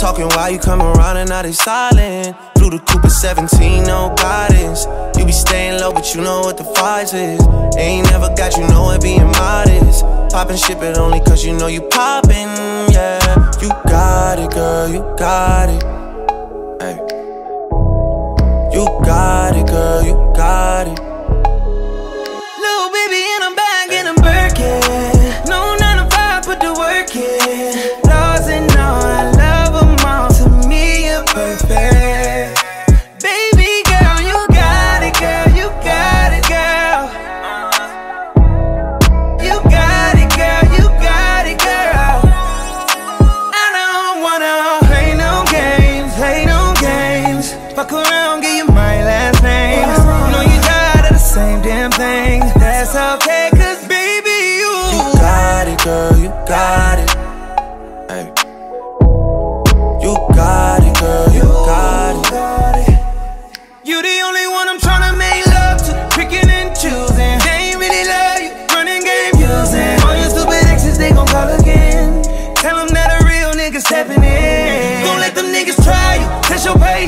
Talking while you come around and now they silent. Flew the Cooper 17, no guidance. You be staying low, but you know what the fight is. Ain't never got you know it being modest. Poppin' shit, but only cause you know you poppin', yeah. You got it, girl, you got it. Hey. You got it, girl, you got it. Little baby in a bag in a Birkin. No 9 to 5, put the work in.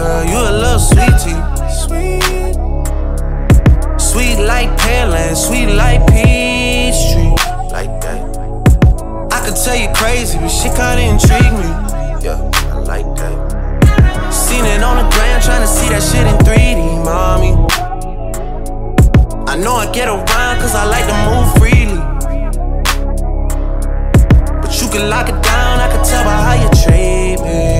Girl, you a little sweetie. Sweet. Sweet like Pearland, sweet like Peachtree. Like that. I could tell you crazy, but shit kinda intrigue me. Yeah, I like that. Seen it on the ground, trying to see that shit in 3D, mommy. I know I get around cause I like to move freely. But you can lock it down, I can tell by how you treat me.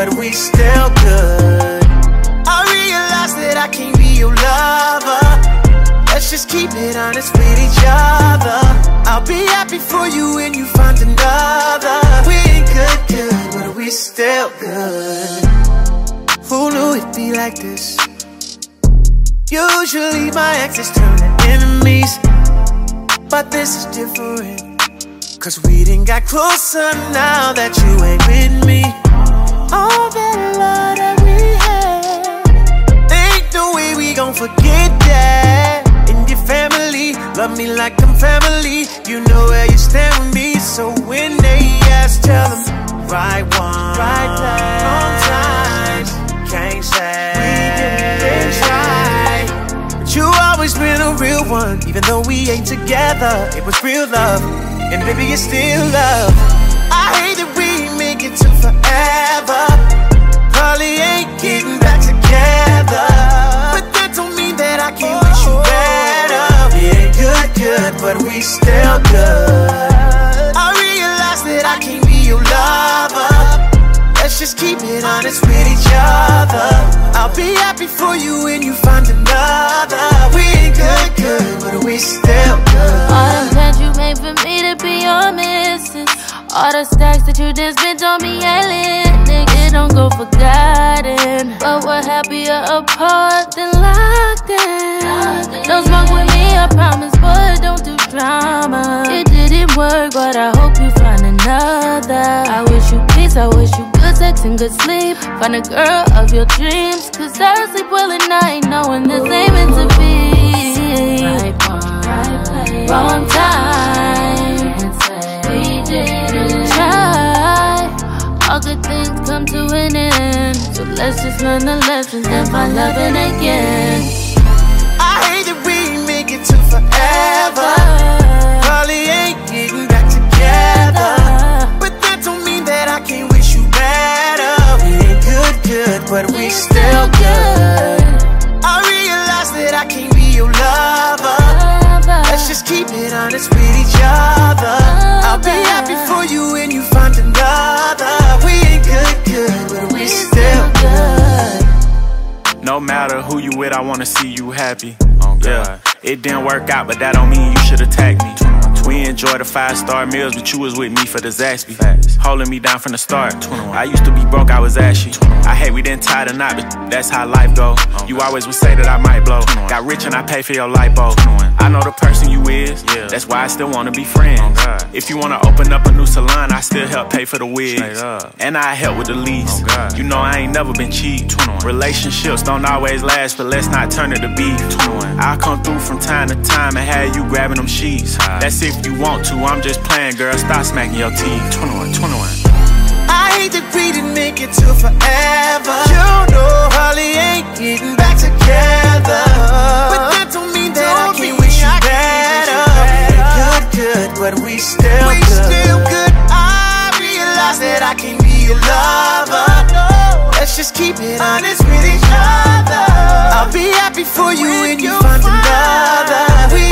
But we still good. I realize that I can't be your lover. Let's just keep it honest with each other. I'll be happy for you when you find another. We ain't good, good, but we still good. Who knew it'd be like this? Usually my exes turn to enemies, but this is different. Cause we done got closer now that you ain't with me. All that love that we had, ain't no way we gon' forget that. And your family, love me like I'm family. You know where you stand with me. So when they ask, tell them, right one, right place, wrong time. Can't say we didn't try. But you always been a real one, even though we ain't together. It was real love, and baby, it's still love. It to forever. Probably ain't getting back together. But that don't mean that I can't wish you better. We ain't good, good, but we still good. I realize that I can't be your lover. Let's just keep it honest with each other. I'll be happy for you when you find another. We ain't good, good, but we still good. All the plans you made for me to be your missus. All the stacks that you just spent on me, yelling. Nigga, don't go forgotten. But we're happier apart than locked in. Don't smoke with me, I promise, but don't do drama. It didn't work, but I hope you find another. I wish you peace, I wish you good sex and good sleep. Find a girl of your dreams, cause I sleep well at night, knowing this ain't meant to be. Right one, right wrong time. Let's just learn the lessons and find loving again. I hate that we make it to forever. Probably ain't getting back together. But that don't mean that I can't wish you better. We ain't good, good, but we still good. I realize that I can't be your lover. Let's just keep it honest with each other. I'll be happy for you when you find another. Good, good, but we still good. No matter who you with, I wanna see you happy. Oh, yeah, it didn't work out, but that don't mean you should attack me. We enjoy the five star meals, but you was with me for the Zaxby. Holding me down from the start. I used to be broke, I was ashy. I hate we didn't tie the knot, but that's how life go. You always would say that I might blow. Got rich and I pay for your lipo. I know the person you is, yeah. that's why I still wanna be friends. If you wanna open up a new salon, I still help pay for the wigs. And I help with the lease. You know I ain't never been cheap. Relationships don't always last, but let's not turn it to beef. I'll come through from time to time and have you grabbing them sheets. That's if you want to, I'm just playing, girl. Stop smacking your teeth. 21, 21. I hate that we didn't make it to forever. You know Holly ain't getting back together. But that don't mean that don't I can't wish you I better. We're good, good, but we still we good. still good. I realize that I can't be your lover. Let's just keep it honest with each other. I'll be happy for you when, when you find, find another. We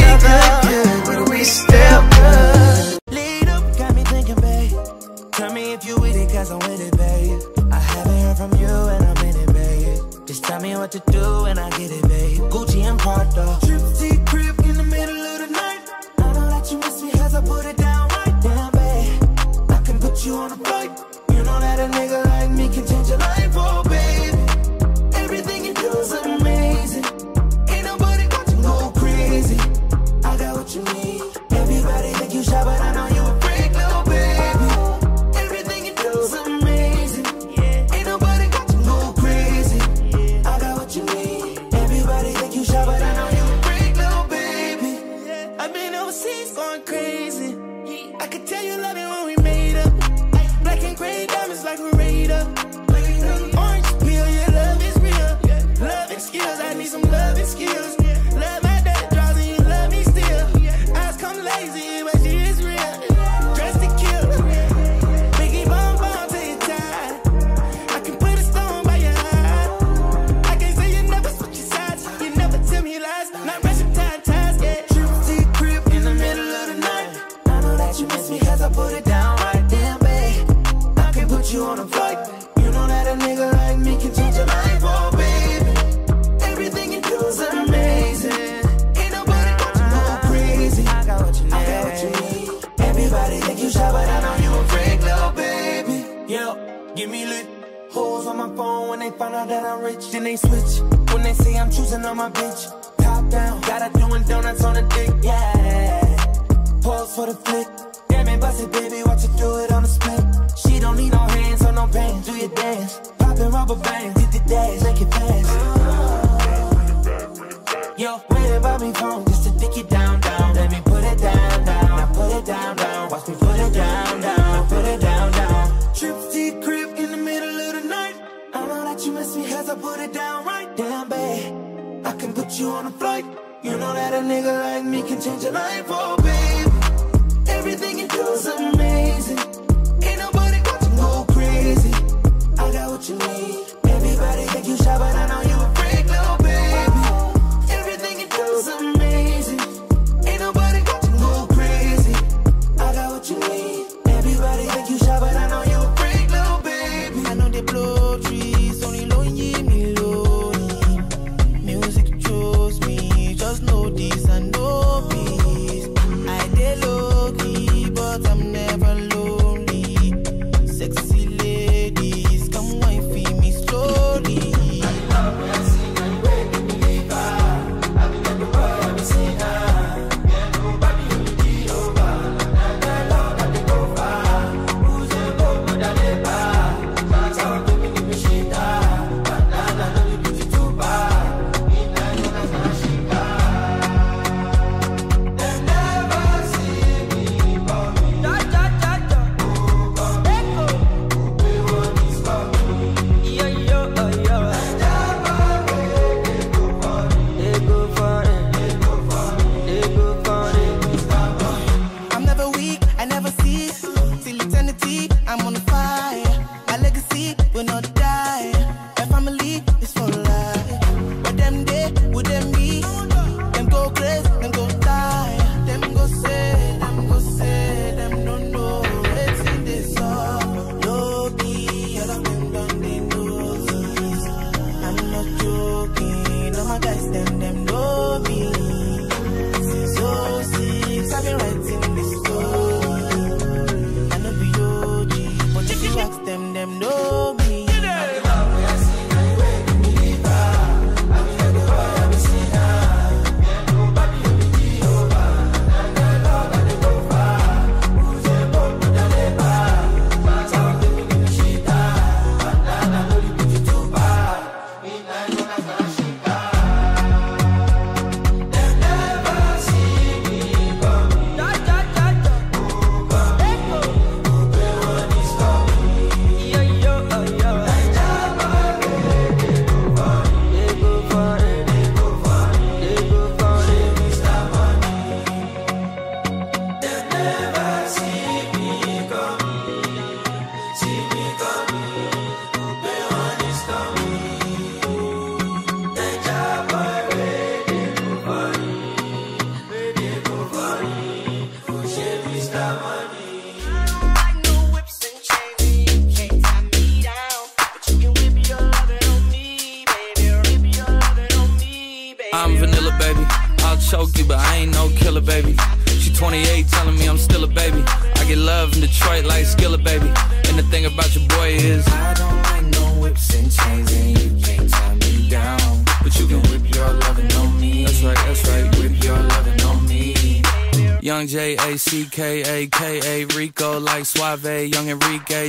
will not die.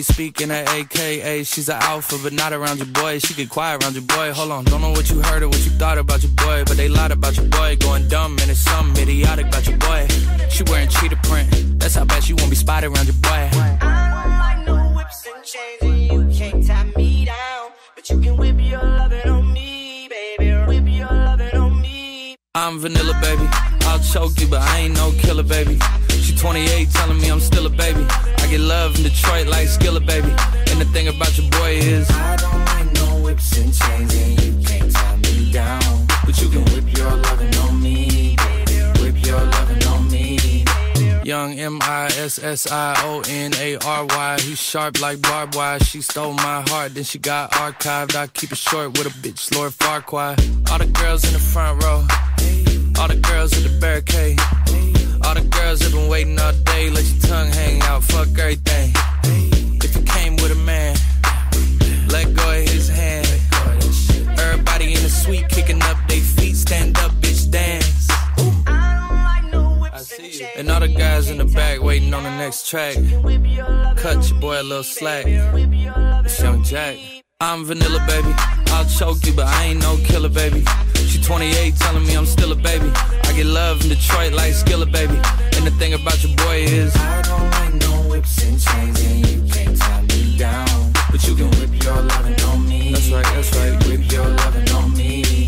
Speaking at AKA. She's an alpha, but not around your boy. She get quiet around your boy. Hold on, don't know what you heard or what you thought about your boy, but they lied about your boy. Going dumb and it's something idiotic about your boy. She wearing cheetah print. That's how bad she won't be spotted around your boy. I don't like no whips and chains, and you can't tie me down. But you can whip your lovin' I'm vanilla, baby. I'll choke you, but I ain't no killer, baby. She 28, telling me I'm still a baby. I get love in Detroit like Skilla, baby. And the thing about your boy is, I don't like no whips and chains, and you can't tie me down. but you can whip your lovin' on me, baby. Whip your lovin'. Young M I S S I O N A R Y. He's sharp like barbed wire. She stole my heart, then she got archived. I keep it short with a bitch, Lord Farquaad. All the girls in the front row, all the girls at the barricade. All the girls have been waiting all day. Let your tongue hang out, fuck everything. If you came with a man, let go of his hand. Everybody in the suite kicking up their feet, stand up, bitch, dance. And chains. And all the guys in the back waiting on the next track. Whip your lovin' Cut your boy a little slack. whip your lovin' It's Young Jack. I'm vanilla, baby. I'll choke you, but I ain't no killer, baby. She 28, telling me I'm still a baby. I get love in Detroit like Skilla, baby. And the thing about your boy is, I don't like no whips and chains, and you can't tie me down. but you can whip. Whip your lovin' on me. That's right, that's right. Whip your lovin' on me.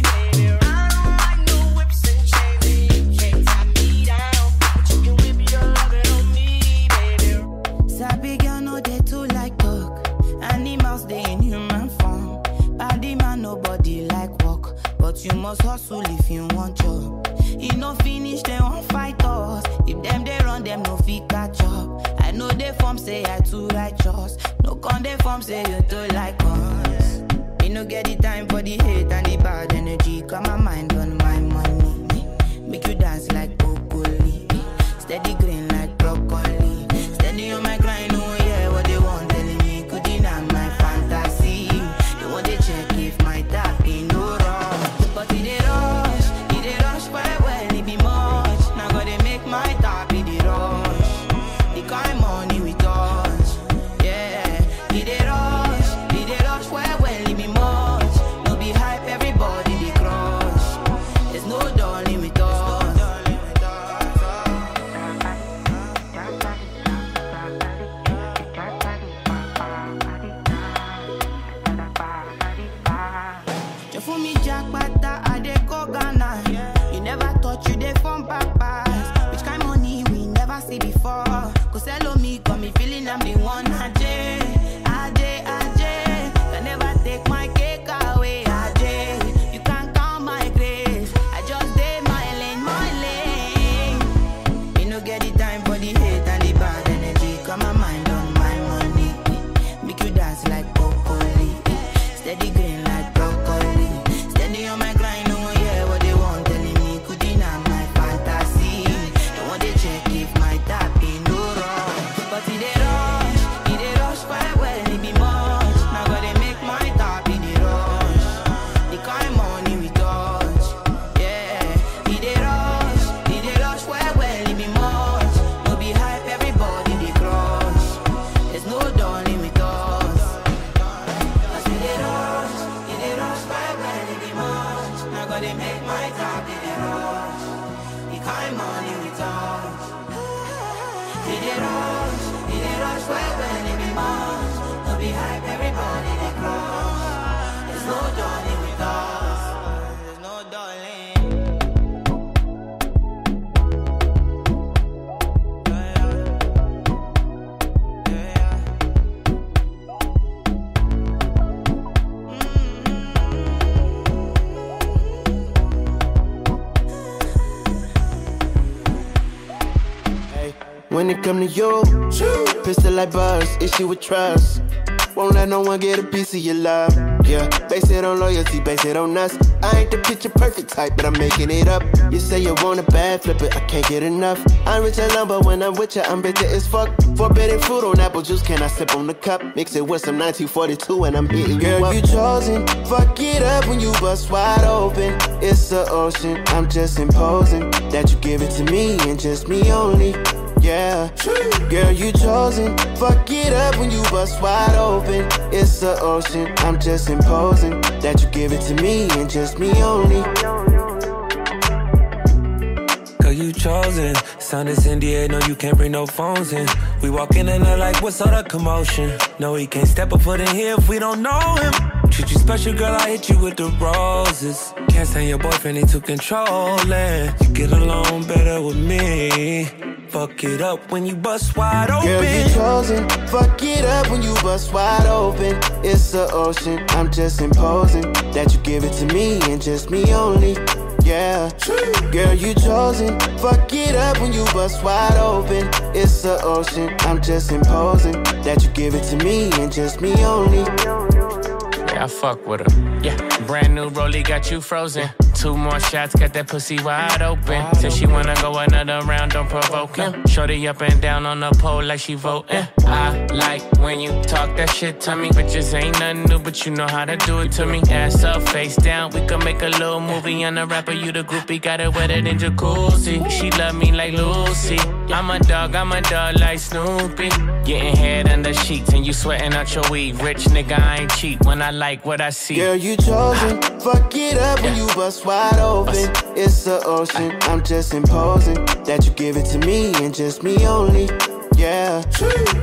Come to you, pistol like buzz, issue with trust. Won't let no one get a piece of your love. Yeah, base it on loyalty, base it on us. I ain't the picture perfect type, but I'm making it up. You say you want a bad, flip it, I can't get enough. I'm rich and but when I'm with you, I'm bitter as fuck. Forbidden fruit on apple juice, can I sip on the cup? Mix it with some 1942 and I'm hitting Girl, you up. you chosen. Fuck it up when you bust wide open. It's the ocean, I'm just imposing that you give it to me and just me only yeah. Girl, you chosen. Fuck it up when you bust wide open. It's the ocean. I'm just imposing that you give it to me and just me only. Girl, you chosen. Sound is in no, you can't bring no phones in. We walk in and they're like, what's all the commotion? No, he can't step a foot in here if we don't know him. Treat you special, girl, I hit you with the roses. Can't stand your boyfriend, he too controlling. You get along better with me. Fuck it up when you bust wide open. Girl, you chosen. Fuck it up when you bust wide open. It's the ocean. I'm just imposing that you give it to me and just me only. Yeah. Girl, you chosen. Fuck it up when you bust wide open. It's the ocean. I'm just imposing that you give it to me and just me only. Yeah, I fuck with her. Yeah, brand new rollie got you frozen. Two more shots, got that pussy wide open. Said she wanna go another round, don't provoke him. Shorty up and down on the pole like she voting. I like when you talk that shit to me. Bitches ain't nothing new, but you know how to do it to me. Ass up, face down, we can make a little movie. On the rapper, you the groupie, got it wetter than jacuzzi. She love me like Lucy. I'm a dog, I'm a dog like Snoopy. Getting head under sheets and you sweating out your weed. Rich nigga, I ain't cheap when I like what I see. Girl, you chosen. Fuck it up when you bust wide open. It's the ocean. I'm just imposing that you give it to me and just me only. Yeah,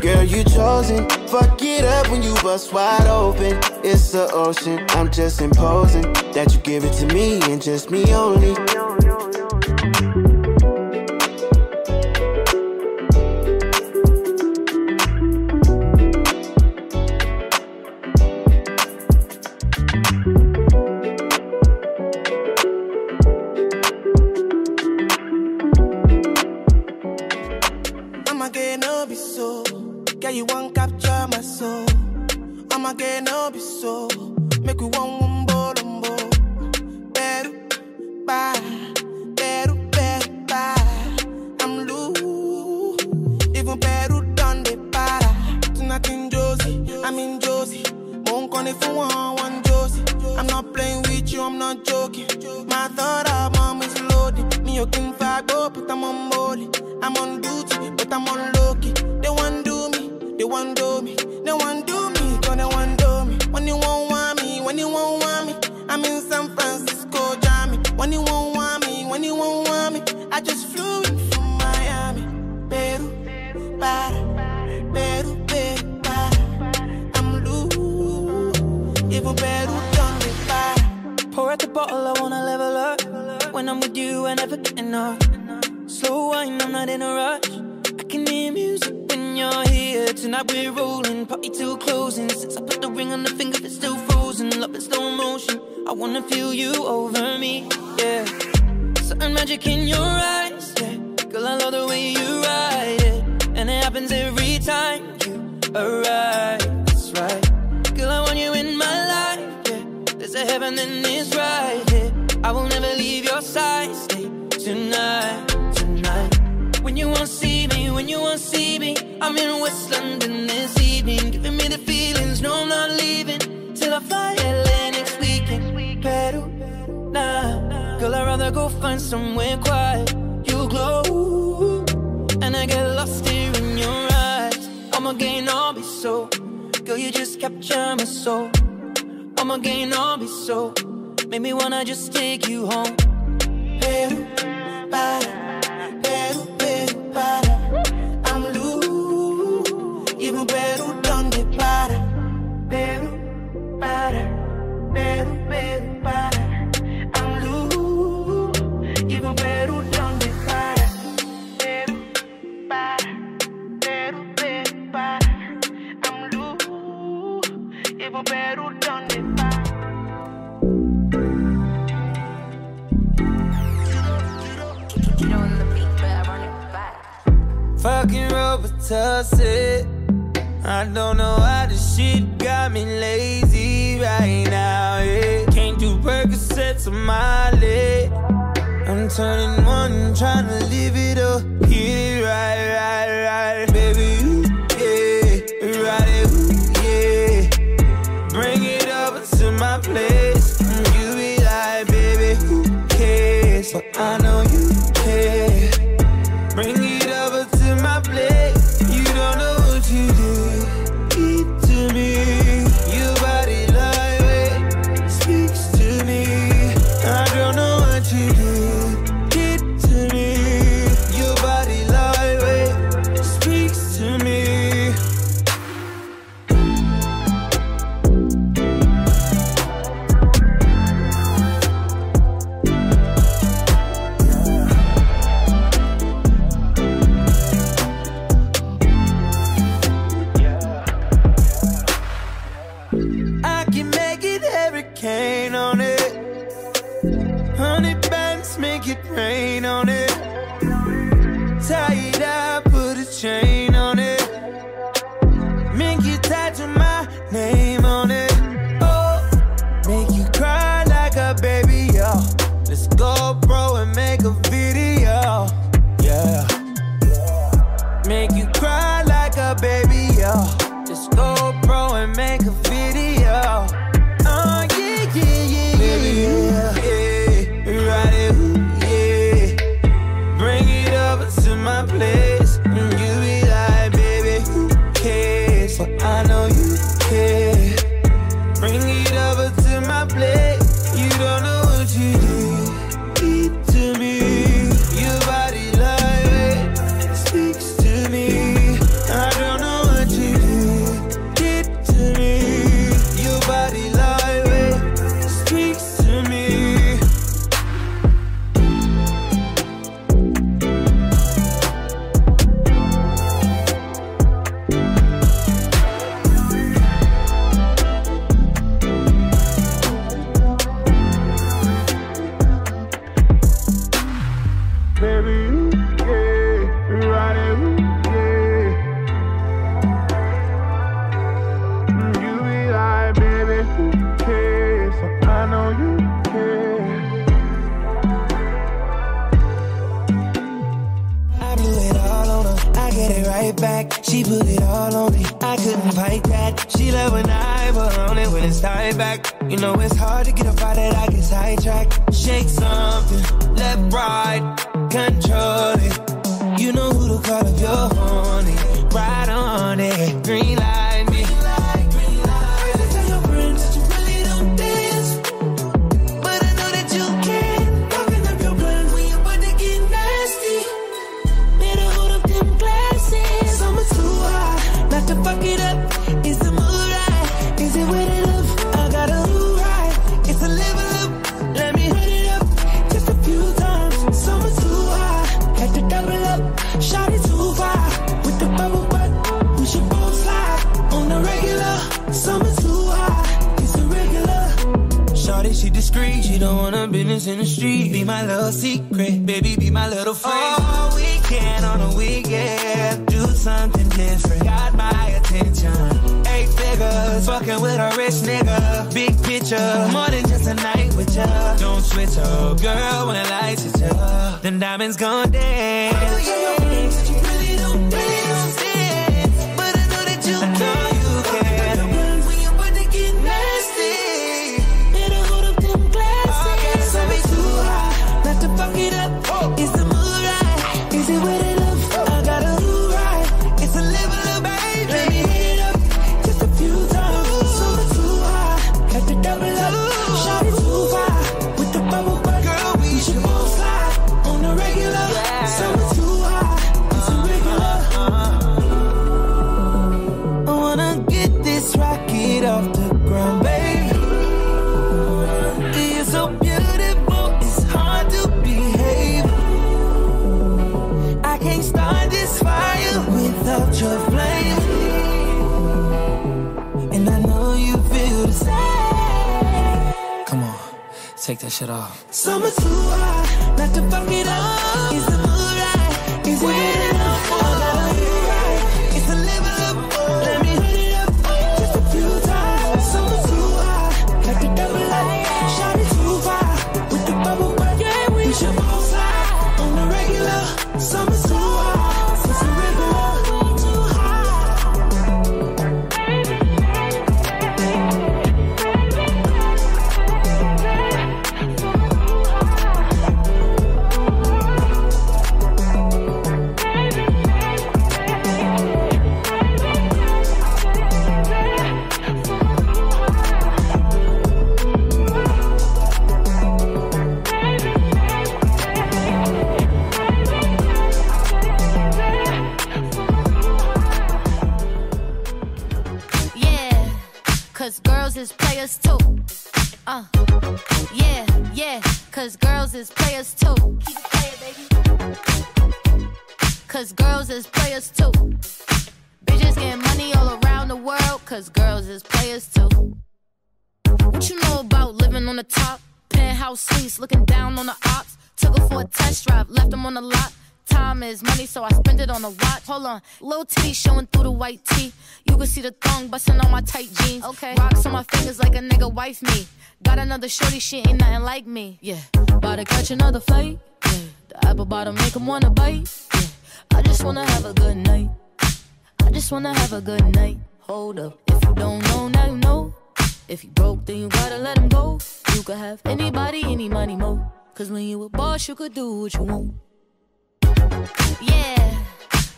girl, you chosen. Fuck it up when you bust wide open. It's the ocean. I'm just imposing that you give it to me and just me only.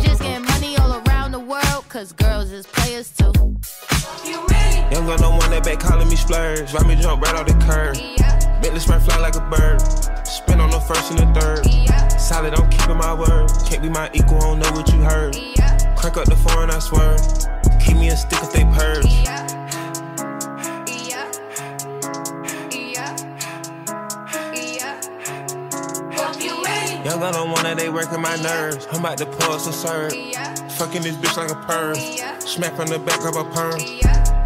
Bitches getting money all around the world, cause girls is players too. Young gun no one that back calling me splurge. Ride me jump right off the curb. Bentley spray fly like a bird. Spin on the first and the third. Solid, I'm keeping my word. Can't be my equal, I don't know what you heard. Crack up the foreign, I swear. Keep me a stick if they purge. Gun don't wanna, they working my nerves. I'm about to pull some serve. Fucking this bitch like a perm. Smack on the back of a perm.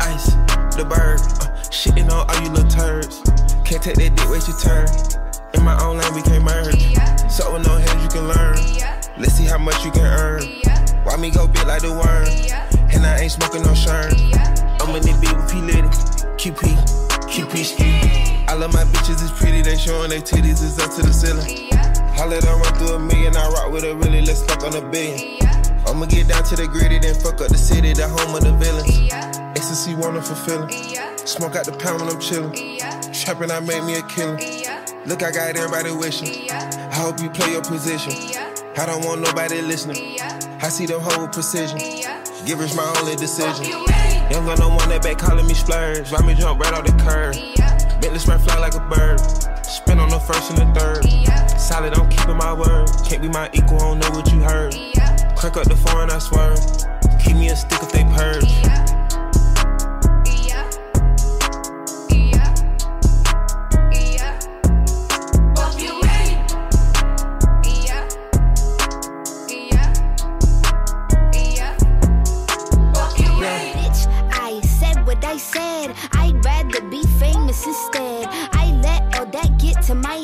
Ice, the bird. Uh, shitting on all you little turds. Can't take that dick, wait your turn. In my own lane, we can't merge. So with no heads, you can learn. Let's see how much you can earn. Why me go big like the worm? And I ain't smoking no shirt. I'm in the beat with P Litty. QP, QP. I love my bitches, it's pretty. They showing their titties, it's up to the ceiling. Let her run through a million. I rock with a really, let's fuck on a billion. I'ma get down to the gritty, then fuck up the city, the home of the villains. Ecstasy, wonderful feeling. Smoke out the pound when I'm chillin'. Trapping, I made me a killer. Look, I got everybody wishing. I hope you play your position. I don't want nobody listening. I see them hold precision. Givers my only decision. Young gun, no one that back calling me splurge. Ride me jump right off the curb. Bentley spray fly like a bird. Spin on the first and the third. Solid, I'm keeping my word. Can't be my equal, I don't know what you heard. Crack up the foreign, I swear. Keep me a stick if they purge. I said. I'd rather be famous instead. To my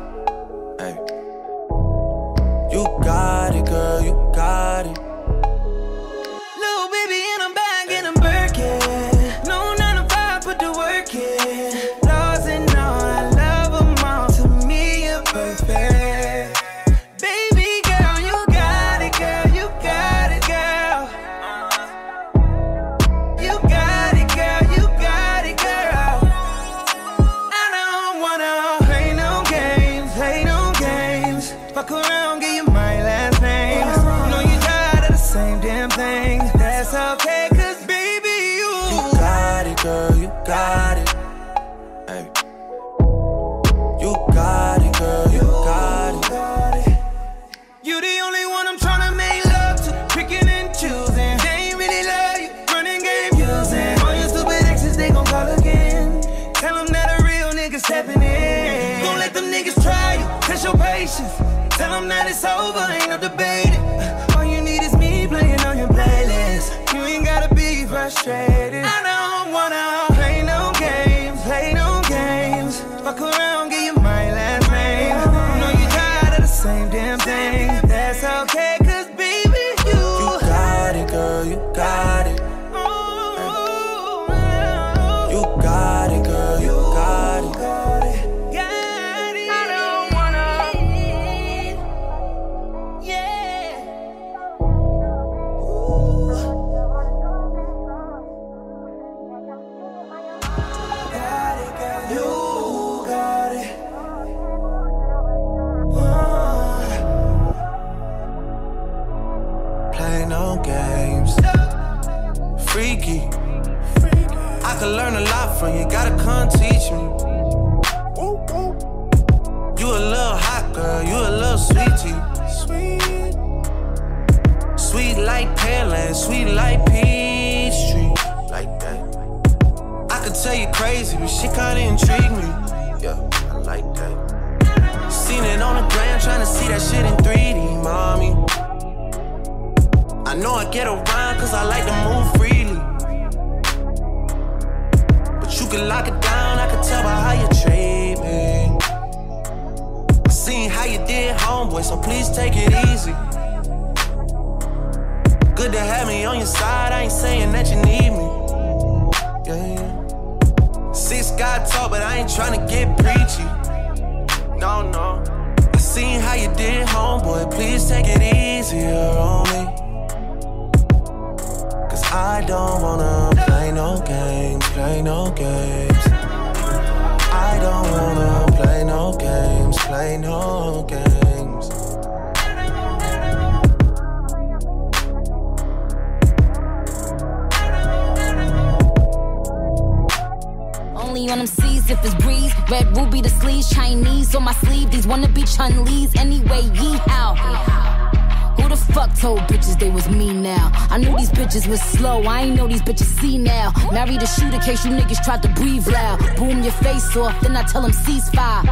Off, then I tell them ceasefire.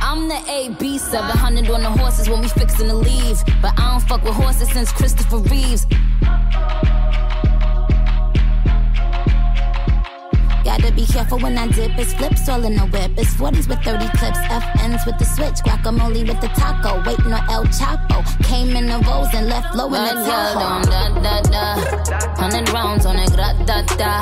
I'm the AB 700 on the horses when we fixin' to leave. But I don't fuck with horses since Christopher Reeves. Gotta be careful when I dip. It's flips all in the whip. It's 40s with 30 clips. FNs with the switch. Guacamole with the taco. Waiting on El Chapo. Came in the Rolls and left low in the Tahoe. Da, da, da. Hundred rounds on it. Gra, da, da.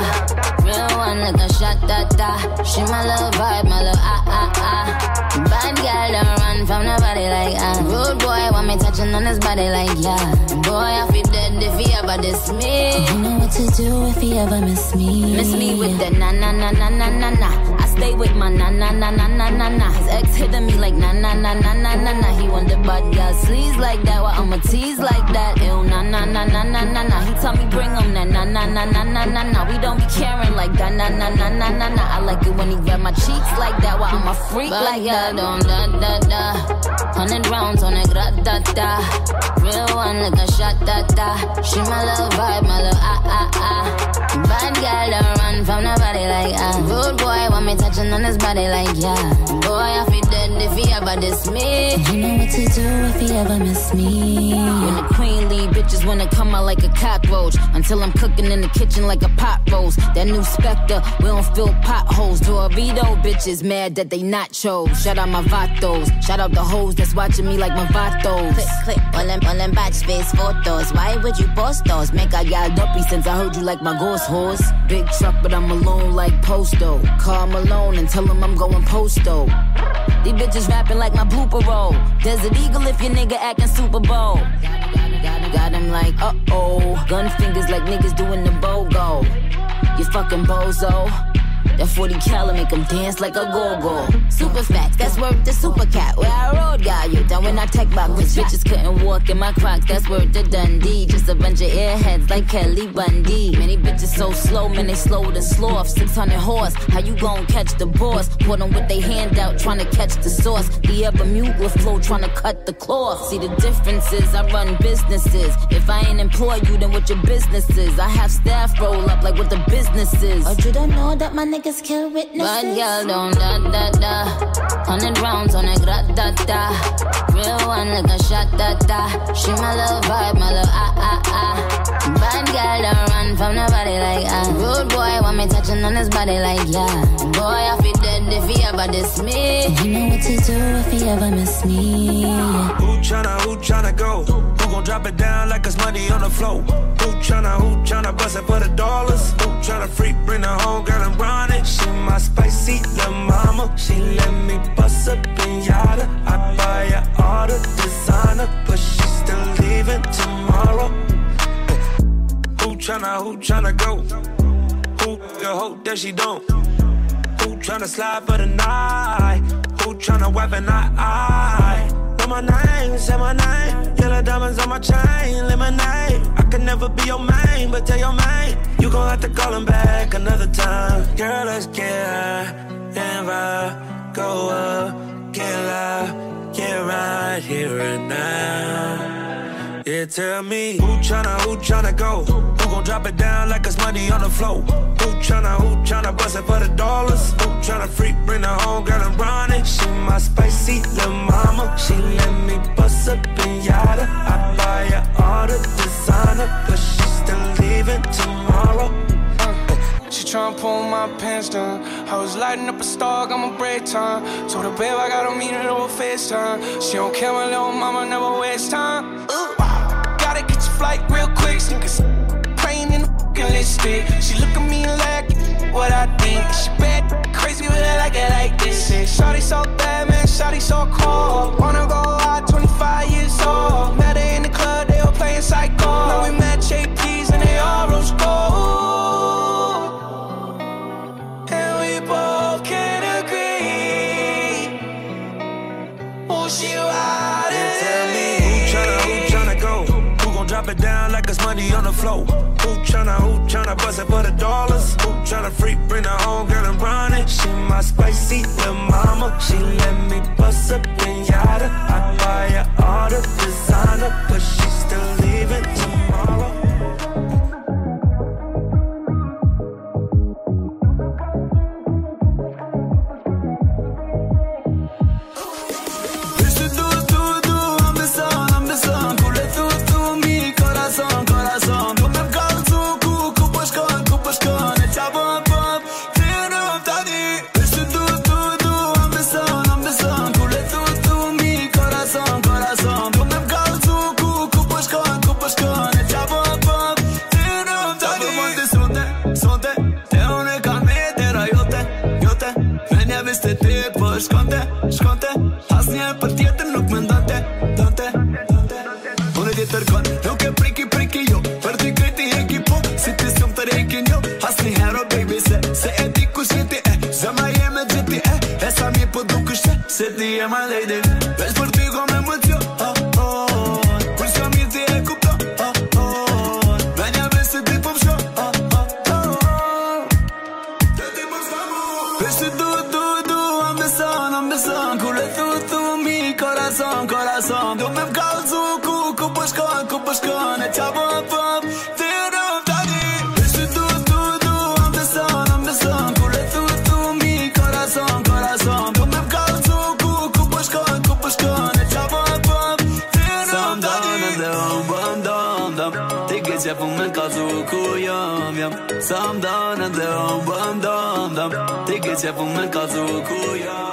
Real one like a shot. Da, da. She my little vibe. My little ah, ah, ah. Bad girl don't run from nobody like ah. Rude boy want me touching on his body like yeah. Boy, I feel dead if he ever diss me. You know what to do if he ever miss me. Miss me with the na na na na na na na. Stay with my na na na na na na na. His ex hitting me like na na na na na na na. He the bad girl sleaze like that, while I'ma tease like that. Ew na na na na na na na. He tell me bring him na na na na na na na na. We don't be caring like that na na na na na na. I like it when he grab my cheeks like that, while I'm a freak Bad like that. Don't da da da. Hundred rounds on it, gra da da. Real one like a shot da da. She my little vibe, my little ah ah ah. Bad girl don't run from nobody like ah. Rude boy want me touching on his body like yeah. Boy I feel dead if he ever diss me. You know what to do if he ever miss me. When the queen bitches wanna come out like a cockroach. Until I'm cooking in the kitchen like a pot roast. That new Spectre, we don't fill potholes. Dorito bitches mad that they not chose. Shout out my vatos. Shout out the hoes that's watching me like my vatos. Click, click, all them, all them batch space photos. Why would you post those? Make I got dumpy since I heard you like my ghost horse. Big truck, but I'm alone like Posto. Call Malone and tell him I'm going posto. These bitches rapping like my blooper roll. Desert Eagle if your nigga acting Super Bowl. Got him like, uh oh. Gun fingers like niggas doing the BOGO. You fucking bozo. That 40 cal make him dance like a go-go. Super fat, that's worth the super cat. Where I rode, got you. Down when I tech box, which bitches couldn't walk in my crocs. That's worth the Dundee. Just a bunch of airheads like Kelly Bundy. Many bitches so slow, man, they slow to sloth. 600 horse, how you gon' catch the boss? Put them with they hand out, trying to catch the sauce. The ever mute with flow, trying to cut the cloth. See the differences, I run businesses. If I ain't employ you, then what your business is? I have staff roll up like what the business is. Or you don't know that my niggas kill witnesses. Bad girl don't da da da. Hundred rounds on a gra da da. Real one like a shot da da. She my little vibe, my little ah ah ah. Bad girl don't run from nobody like ah. Rude boy want me touching on his body like yeah. Boy I feel dead if he ever diss me. You know what to do if he ever miss me. Who tryna, who tryna go? Who gon' drop it down like it's money on the floor? Who tryna, who tryna bust it for the dollars? Who tryna freak, bring the whole girl and run it? She my spicy little mama. She let me bust a pinata. I buy her all the designer, but she still leaving tomorrow. Who tryna, who tryna go? Who the hope that she don't? Who tryna slide for the night? Who tryna weapon I? Know my name, say my name. Yellow diamonds on my chain, lemonade. I can never be your main, but tell your main. You gon' have to call him back another time. Girl, let's get high and ride. Go up, get loud, get right here and now. Yeah, tell me who tryna, who tryna go? Who gon' drop it down like it's money on the floor? Who tryna, who tryna bust it for the dollars? Who tryna freak, bring her home, girl, and run it? She my spicy little mama. My pants. I was lighting up a star, got my break time. Told her, babe, I gotta meet her over FaceTime. She don't care, my little mama never waste time. Ooh. Gotta catch your flight real quick. Niggas praying in the fucking lipstick. She look at me like what I think. She bad, crazy, but I like it like this. Shawty so bad, man, Shawty so cold. Wanna go who tryna bust it for the dollars? Who tryna freak, bring her home, girl, and run it? She my spicy little mama. She let me bust up in yada. I buy her all the designer, but she still leaving tomorrow. Sam dan and the um bam dam dam Take it up and make us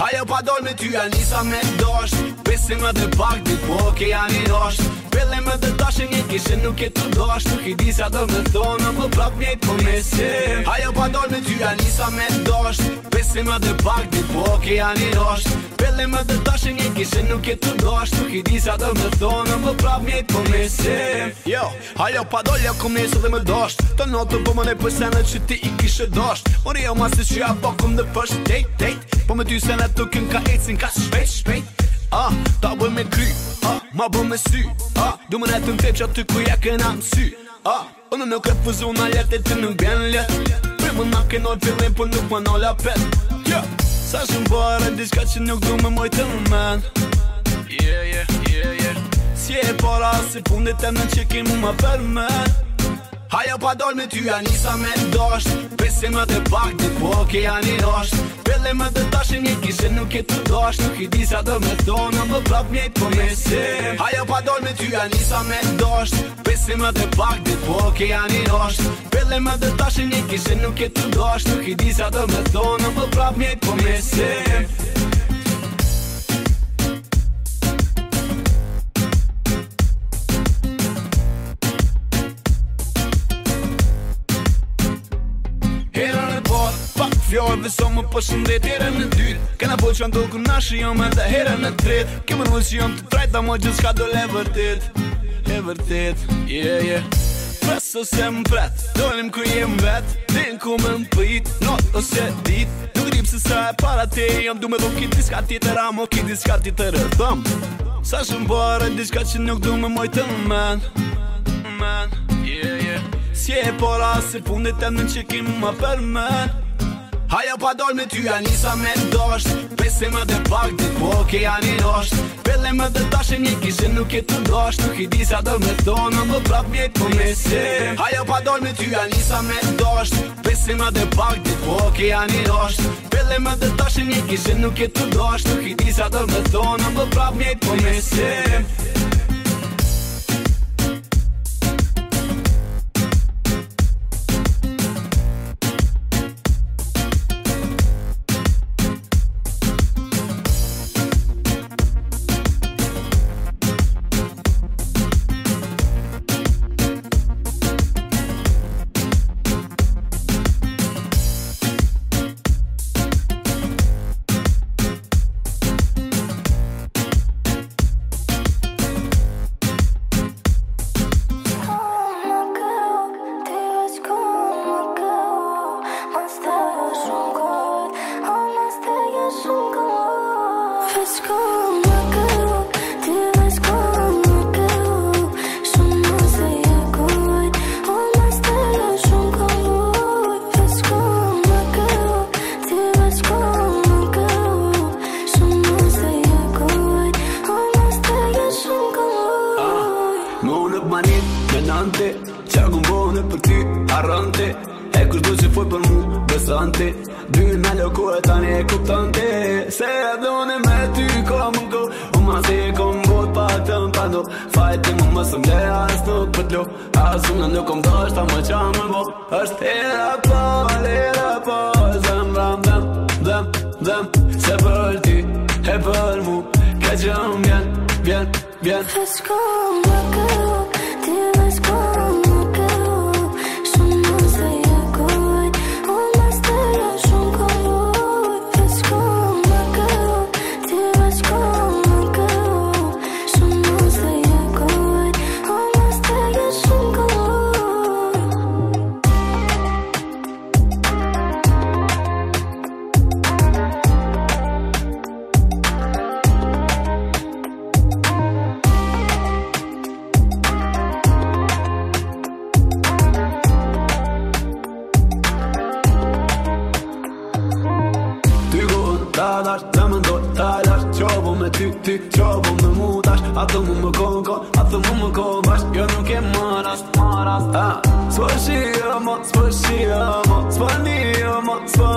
Hajo pa dol me ty janë nisa me dosht. Besim më dhe pak dit po ke janë i dosht Pelle më dhe dashin një kishe nuk e të dosht Nuk i di sa do me thonë Më prap njejt po me si Hajo pa dol me ty janë nisa me dosht Besim më dhe pak dit po ke janë i dosht Pelle më dhe dashin një kishe nuk e të dosht Nuk i di sa do me thonë Më prap njejt po me si Jo, hajo pa dol ja kom nesë dhe me dosht. Të notë po më ne pësene që ti i kishe dosht. Mori jo ma se që ja po kom dhe përsht date, date Po me ty se ne të kën ka ecin ka shpejt, shpejt Ah, ta bëj me kry, ah, ma bëj me sy. Ah, du më në te që aty ku ja kena më sy. Ah, unë nuk e fuzu në letë e ti nuk bjen let. Primë na ke noj fillim, po nuk më noj pet Yeah, sa shumë bare, diçka që nuk du me mojtë në men. Yeah, yeah, yeah, yeah. Si e para, si fundit e në që ki mu ma përmen Hajo pa dol me ty ja nisa me dosht Besim edhe pak dit po ke janë i dosht Pelle Pelle më të tashin një kishe nuk e të dosh Nuk i di sa do me thonë Më prap mjejt po me se. Pa dol me ty ja nisa me dosh Pesi më të pak dit po ke janë i rosht Pelle më të tashin një kishe nuk e të dosh Nuk i di sa do me thonë Më prap mjejt po me se pak fjallë dhe sa më përshëndet Herën e dytë, kena po që ndohë kur na shion me dhe herën e tretë. Kemë në që jam të trajta mo gjithë shka do le vërtet. E vërtet, yeah, yeah. Pres ose më pret, dolim ku jem vet. Din ku më më prit, not ose dit. Nuk rip se sa e para te Jam du me do ki diska tjetër Amo ki diska tjetër. E thëm Sa shumë bare, diska që nuk du me mojtë men. Man, yeah, yeah. Si e para se punit e në që kim më përmen Haja pa dol me ty ja nisa me dosht Pese më dhe pak dit po ke janë i rosht Pele më dhe tashe një kishe nuk e të dosht. Nuk i di sa dol me tonë Më prap mjet po me se. Haja pa dol me ty ja nisa me dosht Pese më dhe pak dit po ke janë i rosht Pele më dhe tashe një kishe nuk e të dosht. Nuk i di sa dol me tonë Më prap mjet po me se Asum në nuk om dashta më qa më bo është hera po, pal, hera pal po, Zemra më dem, dem, Se për ti, e për mu Ka që më vjen, vjen, vjen. Let's go, my girl të mu më kohën kohë A të mu më kohë Jo nuk e maras Maras S'pë shia ma S'pë shia ma S'pë një ma S'pë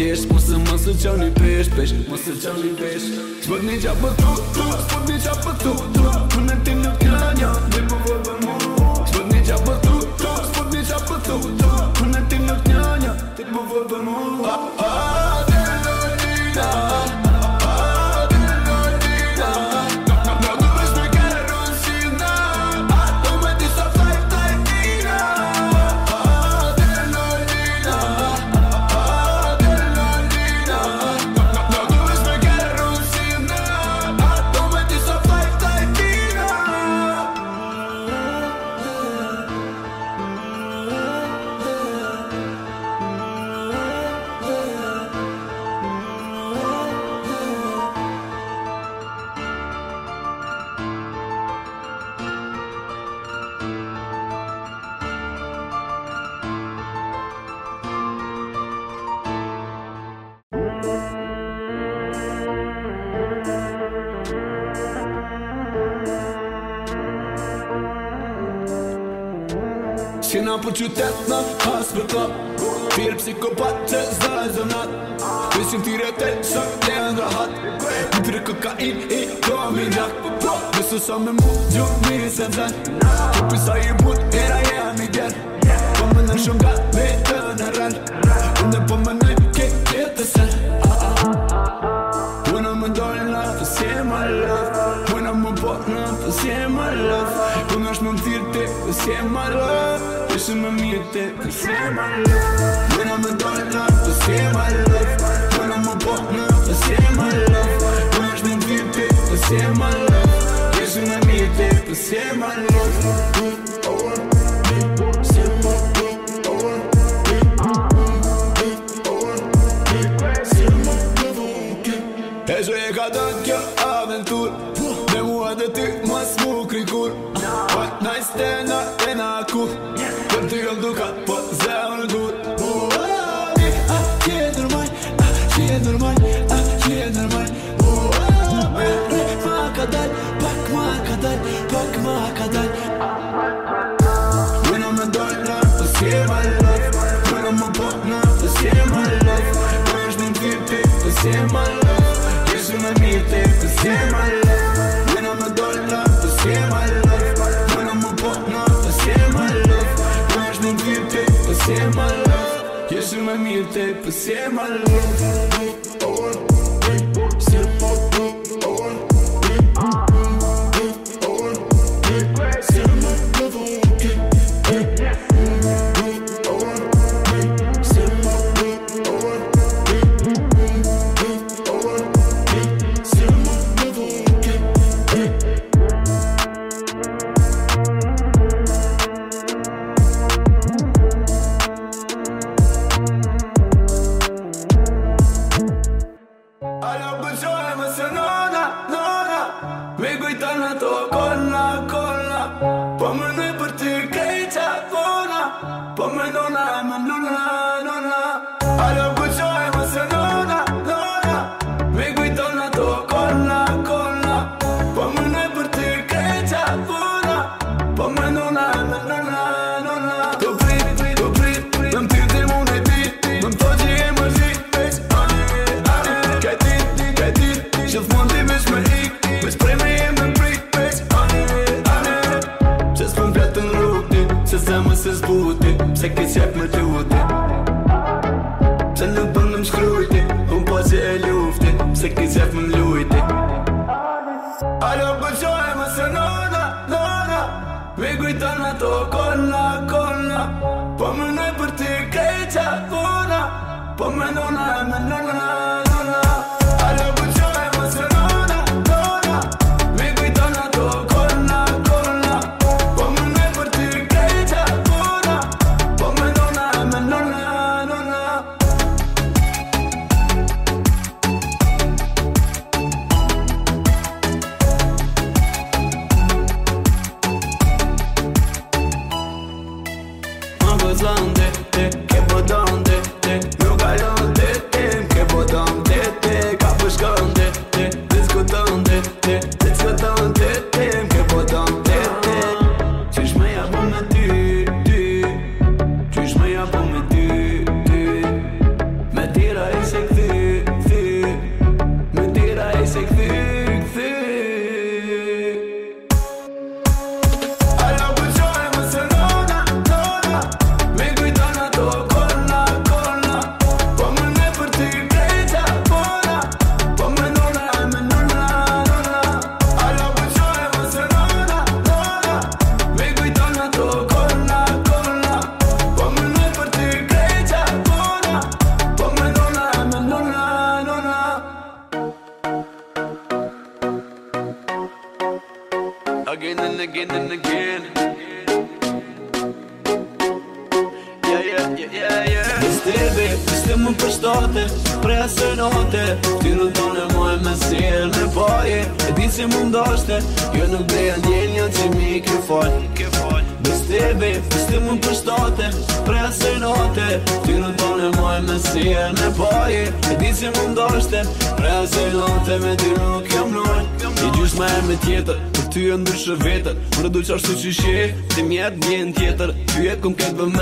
tjesh Mos e mos e qoni pesh pesh Mos e qoni pesh Shpët një qapë tu tu Shpët një qapë tu tu.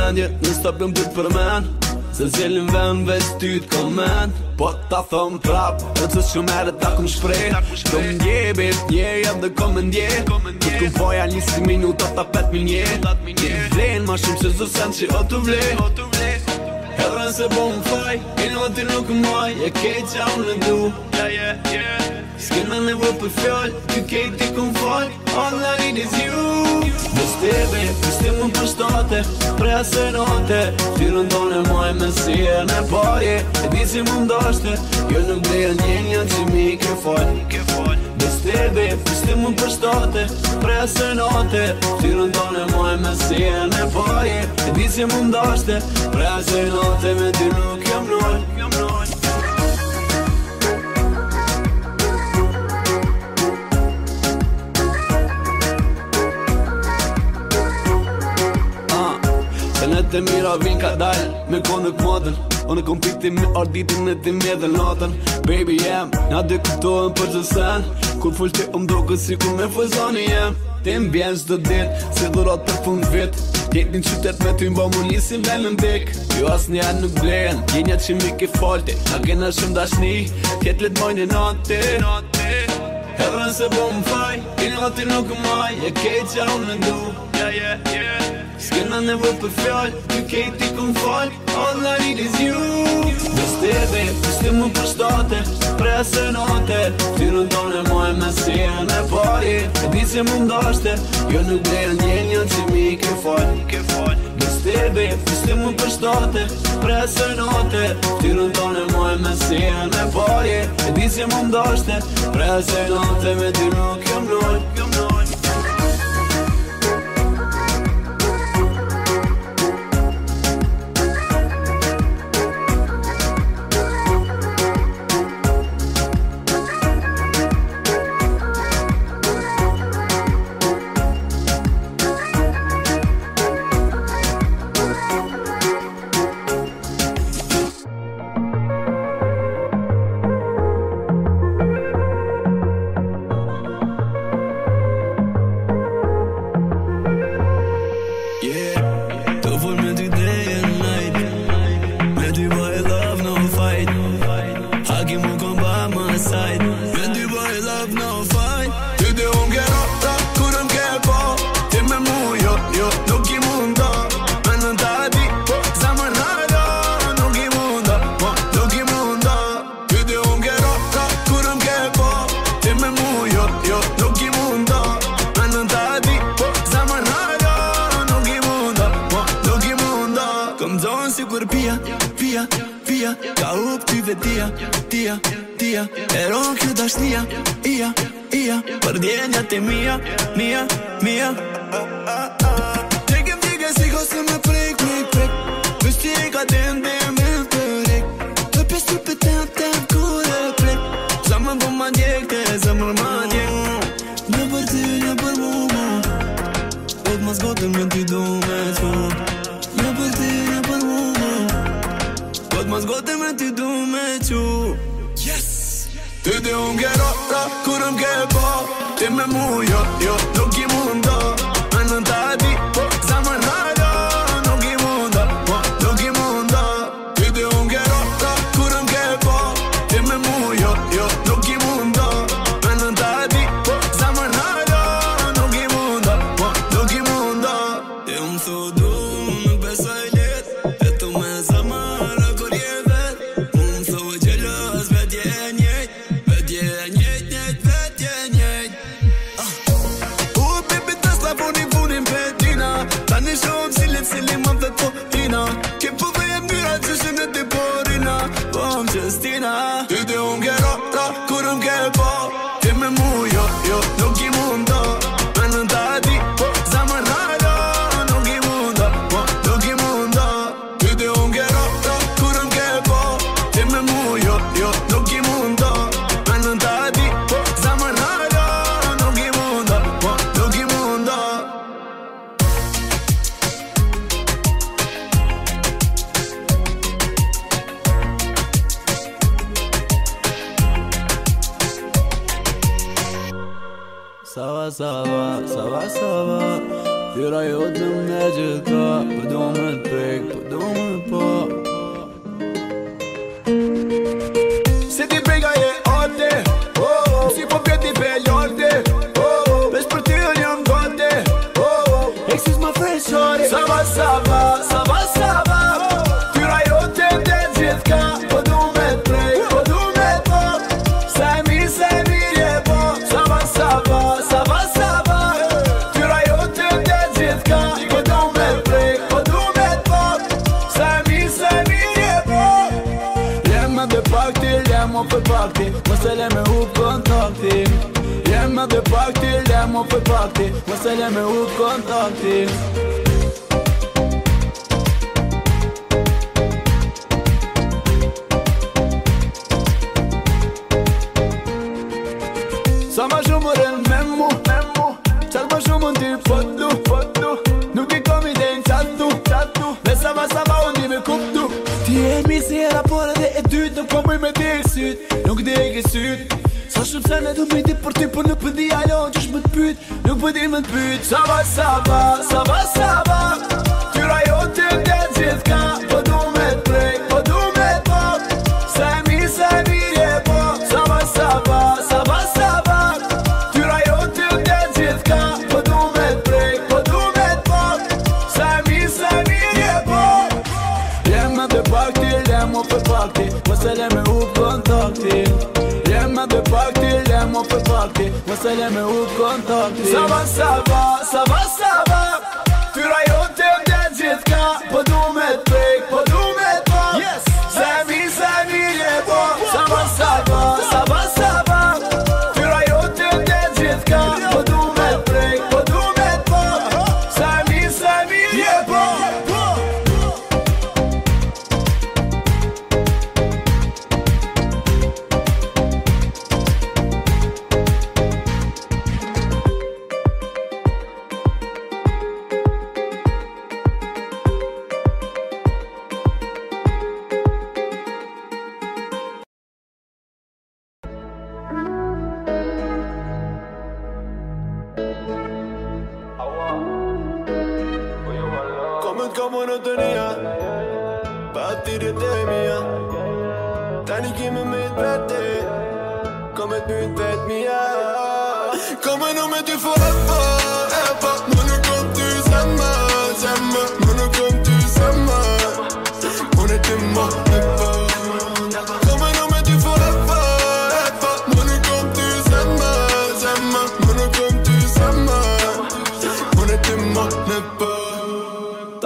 Kom këtë vëmendje Në stopim të përmen Se zjelin vend veç ty t'kom men. Po ta thom prap E të shumë ere ta kum shprej Kom ndje, bet, nje, jam dhe kom ndje Këtë kum poja një si minuta ta pet mil nje. Ti vlen ma shumë se zusen që o të vle Edhe se bo më faj I në ti nuk maj E kej qa unë në du. S'kena nevoj për fjall Ty kej ti kum fal. All I need is you unë pështate Preja se note. Tyrën tonë e maj me si e në pari. E di si më ndashte Jo në bleja një një që mi ke fal Bes tebe, pës ti më pështate Preja se note. Tyrën tonë e maj me si e në pari. E di si më ndashte Preja se note me ty nuk jam nojnë Jam noj Se në të mira vin ka dal Me kone këmodën Unë kom pikti me arditin në të mjedhe natën. Baby jam Na dy këtohen për që sen. Kur full të më do kësi ku me fëzoni jem Ti më bjen qdo dit Se dhurat për fund vit. Jetin qytet me ty mba mu njësim vel në dik Jo as një nuk blejen Gjenja që mi ke falte. A kena shumë dashni Tjet let mojnë e nate Edhe nëse bo më faj I në ti nuk maj E kej qa unë në du. Yeah, yeah, yeah S'kena nevoj për fjall Ty kej ti kun fall All I need is you Bez tebe, ti më përshtate Prese note Ty në tonë e moj me sirë në pari E di se më ndashte Jo nuk bleja njenja që mi ke fall Ke fall Bez tebe, ti më përshtate Prese note Ty në tonë e moj me sirë në pari E di se më ndashte Prese note me ty nuk jam noj Jam noj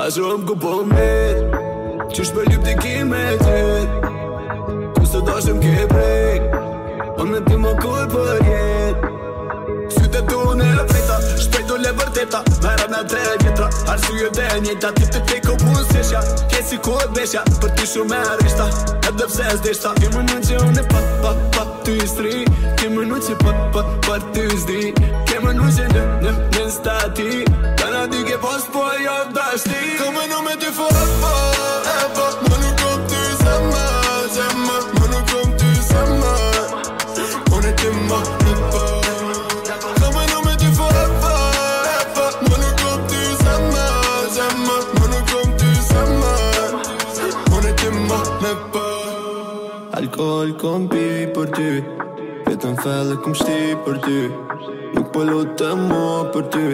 Ta shumë ku po mirë Që shpër lyp t'i ki me tjetë Ku së dashëm ke brek Unë me ti më kuj për jetë Sytë e tu në e prita Shpejt u le vërteta Mera me drejë vjetra Arsuje dhe njëta Ti të te ko punë sesha Kesi ku e desha Për ty shumë e rishta Edhe pse s'deshta Ti më në që unë pat pat pat ty stri Ti më në që pat pat pat ty zdi Ti më në që në në në stati Të në dy ke po jo dashti. Këmë në me ty fort po E pot më alkohol kom pi për ty. Vetën fele këm shti për ty. Nuk po lutë të për ty.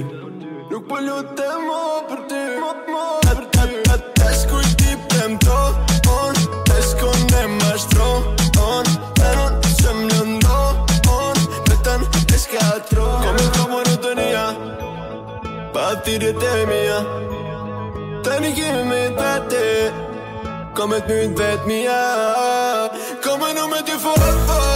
Nuk po lutë të për ty. Mo, mo, për ty Tash kuj ti për më to On, tash kon e ma shtro On, të non që më lëndo On, vetën të shka atro. Kom e komo në të nja Pa tiri të mija Të një kemi të te Kom e të një të të mija te for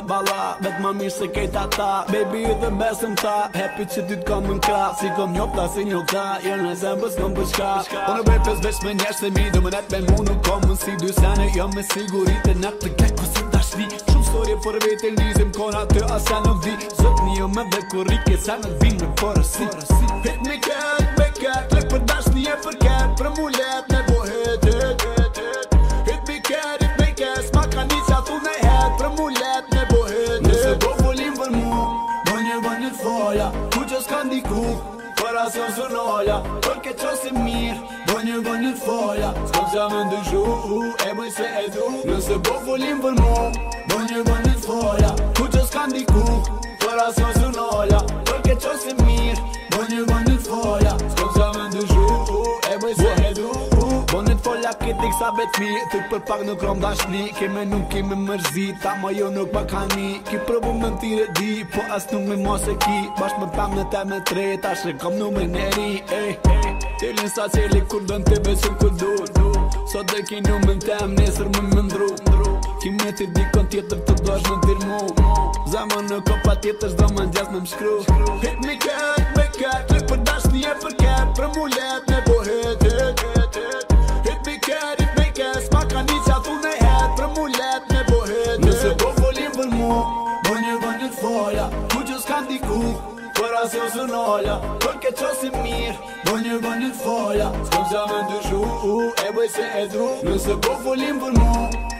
vet balla Vet ma mirë se kejt ata. Baby the best në ta Happy që ty t'kom në kra Si kom njop ta si njop ta Jo në zembës kom për shka. Unë bëj pës veç me njerës se mi Do më net me mu nuk kom më si dy sene Jo me sigurit e net të kek ku si dashni Shumë storje për vete lizim Kona të asa nuk di. Zot një me dhe kur rike sa në vim në porësi Hit me cat, me cat Lek për dashni e për cat. Për mu let me bo bo folim për mu Bo një bo një t'foja Ku që s'ka ndiku Për aso zunoja Për ke qo si mirë Bo një bo një S'kom qa me ndryshu E bëj se e du. Bonit folla këtë i kësa bet mi Ty për pak nuk rom dashni. Keme nuk keme mërzi Ta ma jo nuk pa kani. Ki provu me në tire di Po as nuk me mos e ki. Bashk më tam në te me tre Ta shre kom nuk me neri Ej, ej Tilin sa cili kur dën të besim kur dur Sot dhe ki në tem Nesër më më ndru Ki me ti dikon tjetër të dosh në dirmu Zemën në kopa tjetër Zdo më ndjas me më shkru. Hit me cat, me cat Lek për dashni e për cat Për mu let me bo hit, hit, hit, hit Hit me cat, hit me cat S'ma ka një qa thu në het Për mu let me bo hit, Nëse po folim për mu Bo një bo një t'foja Ku që s'ka ndiku Për asjo zënoja. Për ke qo si mirë Bo një bo një t'foja S'kom qa me ndryshu E bëj se e du Nëse po folim për mu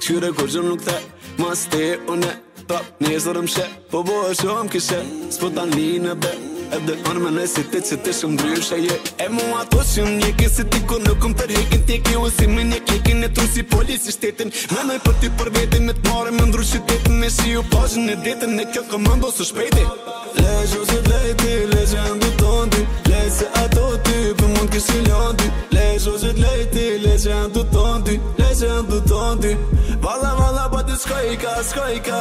Qyre kur gjëm nuk the Mas te une Prap njëzër më she Po bo e shumë kishe S'po ta një në be. Edhe unë me nësi ti që ti shumë ndryshe je. E mu ato që më njeki si ti kur nuk më tërhekin Ti ki unë si me një kekin e tru si polisi shtetin. Menoj për ty për vetin me t'mare më ndru qytetin Me shi u pashën e detin e kjo këmëndo së shpejti. Lejo se lejti, legendu tondi Lej se ato ty, për mund këshin ljondi Lejo se lejti, legendu tondi Legendu tondi. Vala skojka, skojka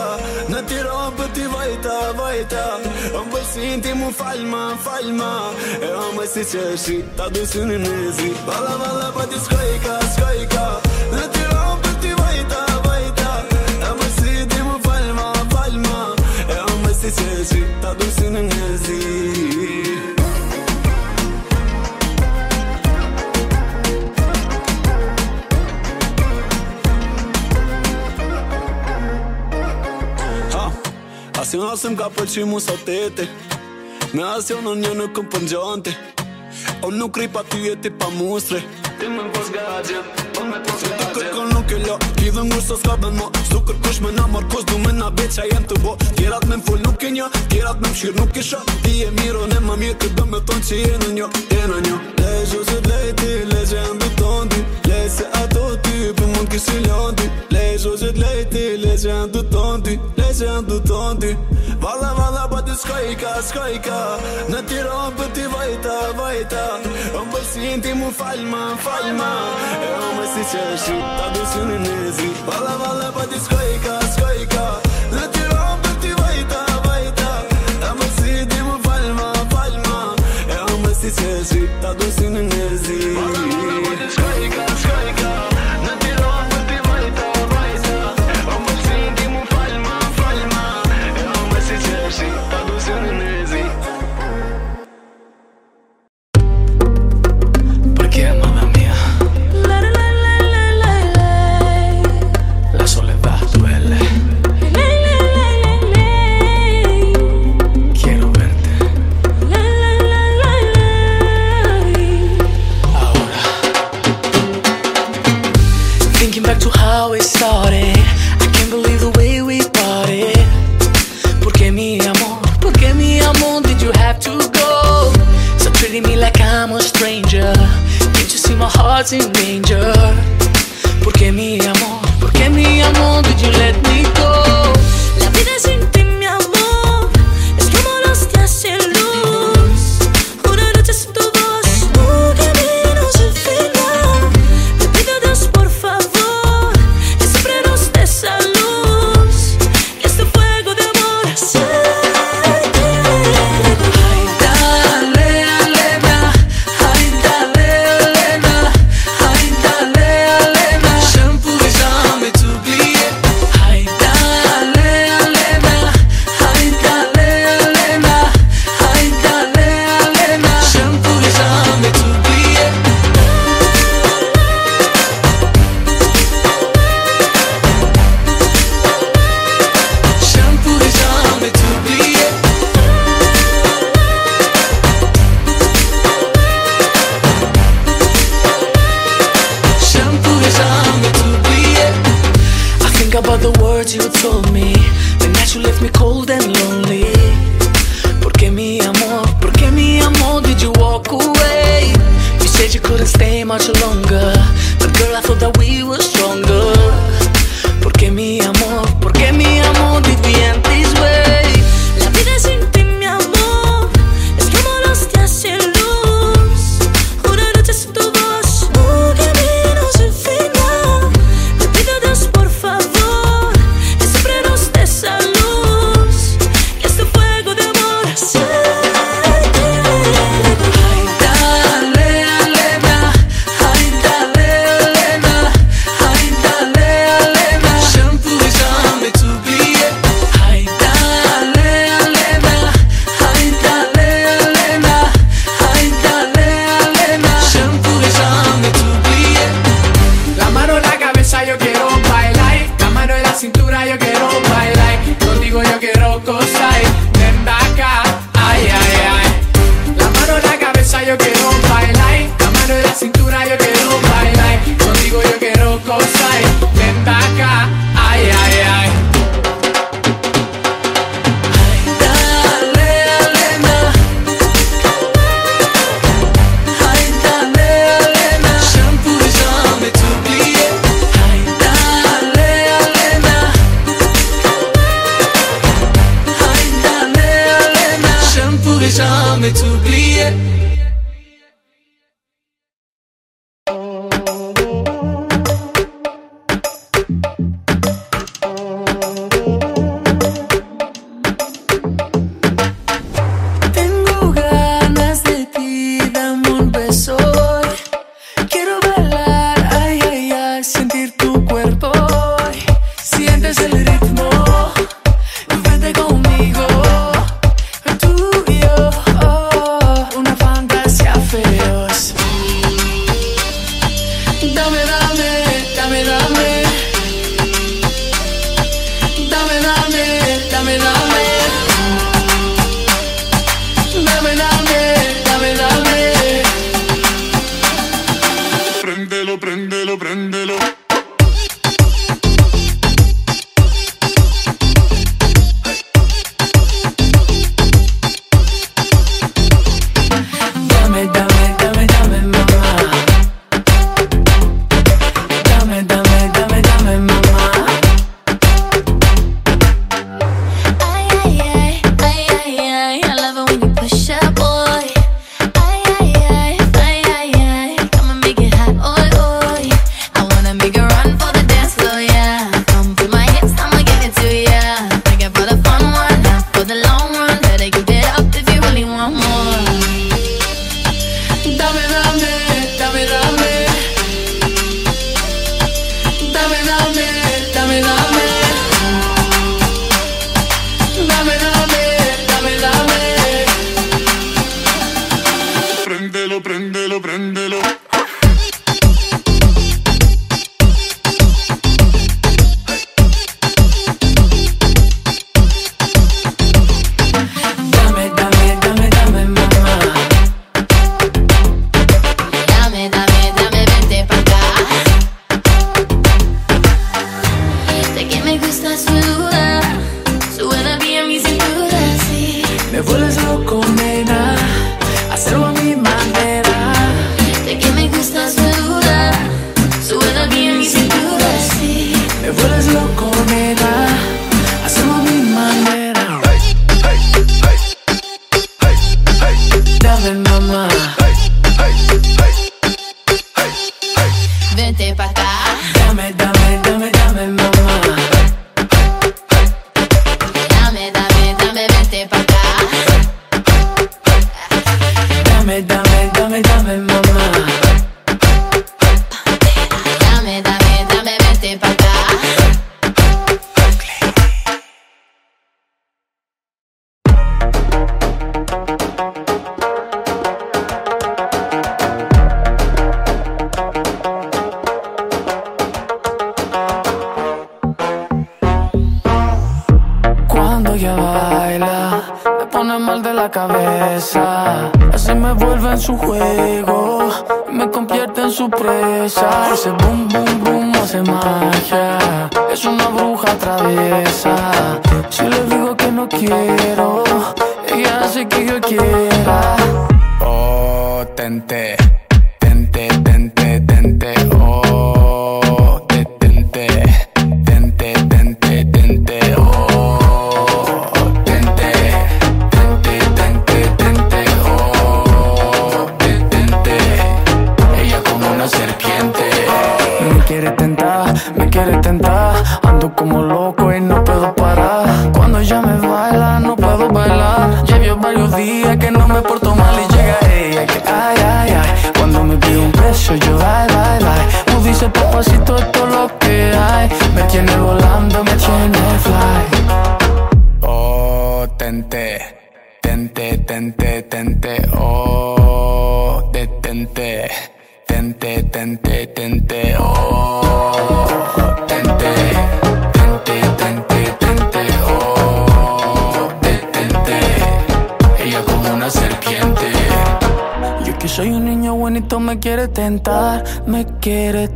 Në tiron për ti vajta, vajta. Më përsin ti mu falma, falma. E o më si qeshi, ta du sy në nezi. Vala vala pa ti skojka, skojka. Në tiron për ti vajta, vajta. E më si ti mu falma, falma. E o më si qeshi, ta du sy në nezi asë në asëm ka pëlqy mu sa tete Me asë jo në një nuk këm pëngjante O nuk ri pa ty e ti pa mustre. Ti me pos gajja, o me pos gajja Ti kërkon nuk e lo, ti dhe ngurë sa s'ka ben mo. S'du kërkush me na markos, du me na beqa jem të bo. Tjerat me m'full nuk e një, tjerat me m'shir nuk e sho. Ti e miro ne ma mirë të bëm me ton që je në një, je në një Lejo se lejti, leje mbi tondi Lej se ty, Për mund kësi lëndi Lej zhozet lejti Lej që janë du tonti Lej që janë du tonti. Valla valla pa të skojka Skojka Në tiron për ti vajta Vajta. Më përsin ti mu falma Falma E o më si që shi Ta du si në nëzi Valla valla pa të skojka Skojka Në tiron për ti vajta Vajta. Ta më si ti mu falma Falma E o më si që shi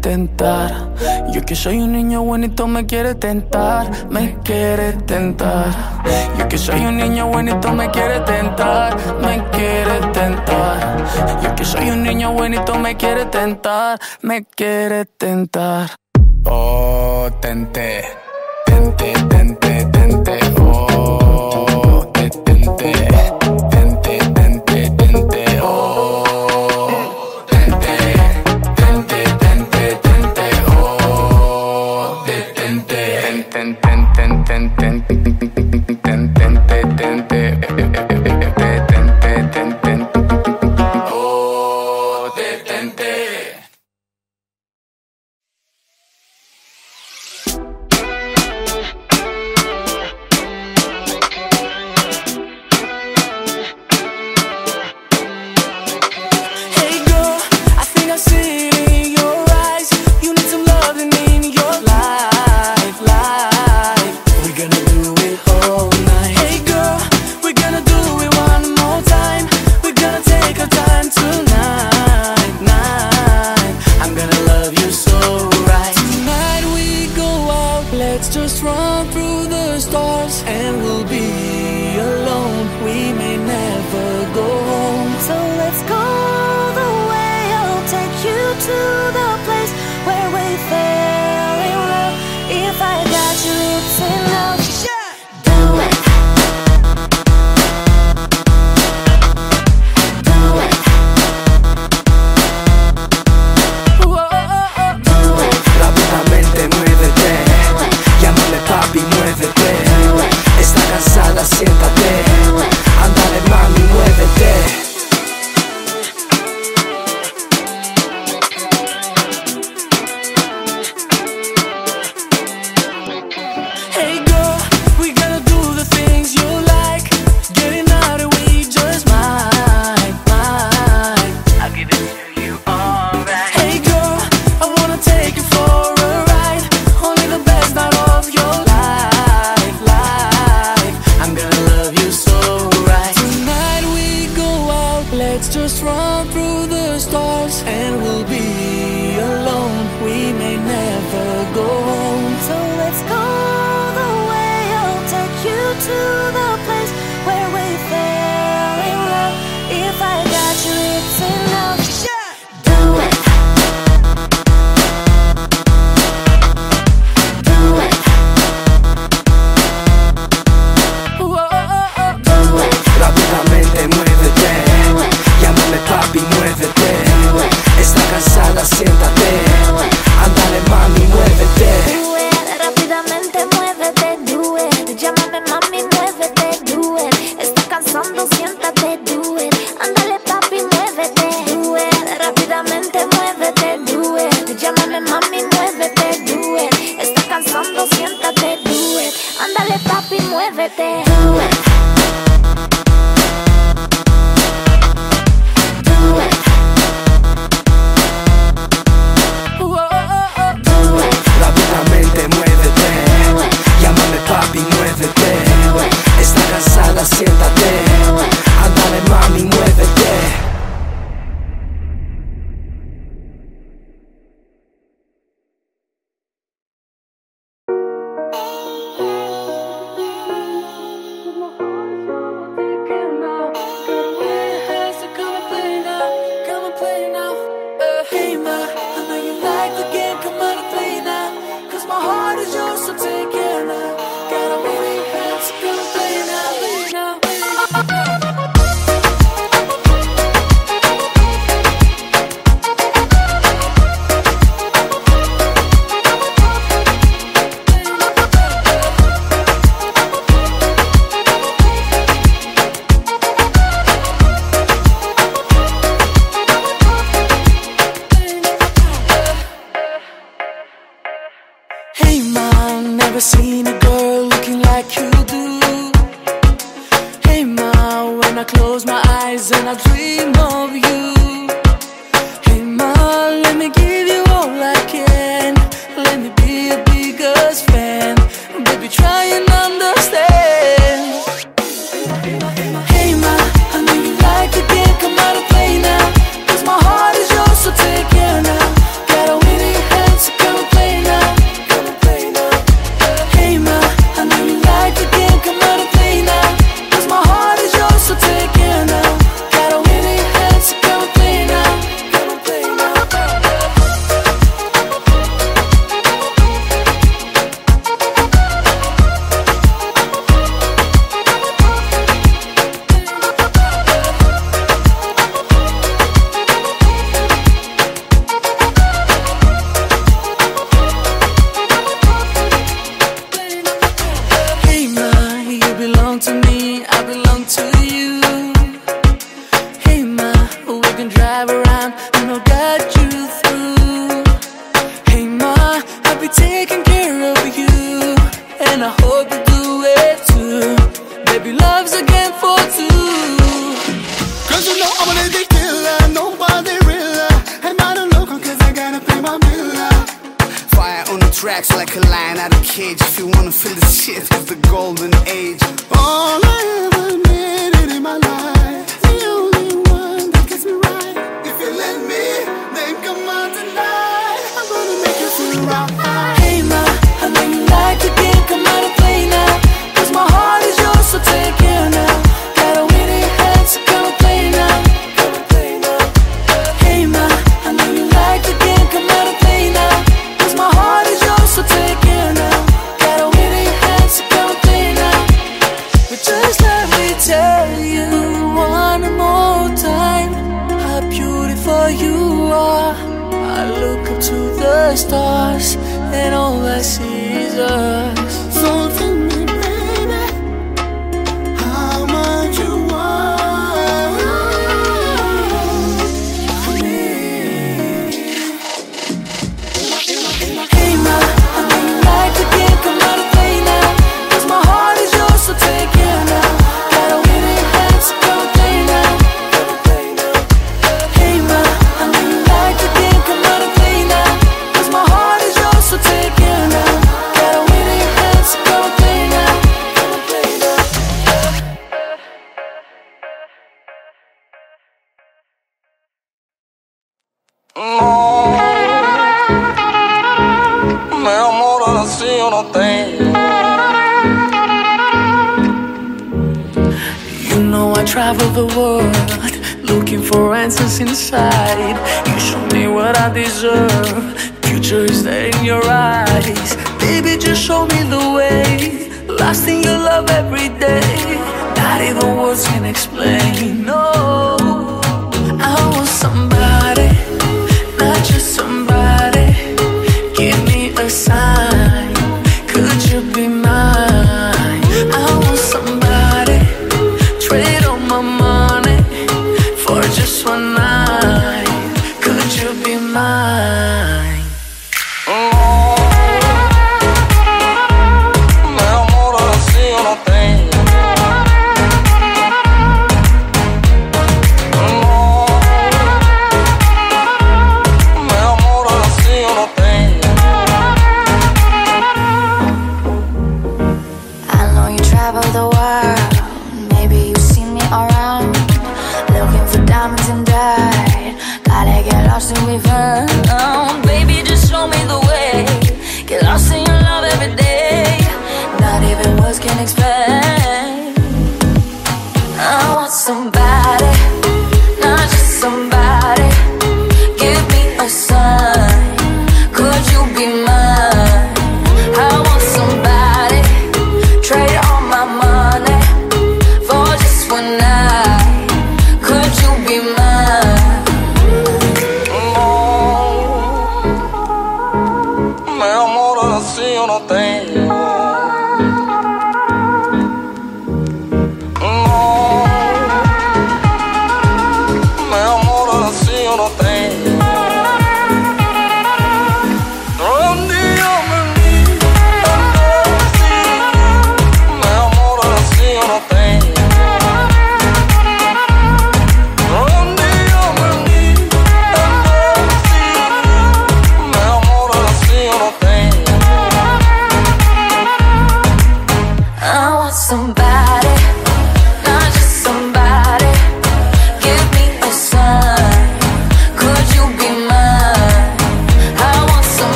tentar. Yo que soy un niño bonito me quiere tentar, me quiere tentar. Yo que soy un niño bonito me quiere tentar, me quiere tentar. Yo que soy un niño bonito me quiere tentar, me quiere tentar. Oh, tenté, tenté, tenté, tenté, oh, te tenté.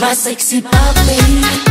My sexy papi.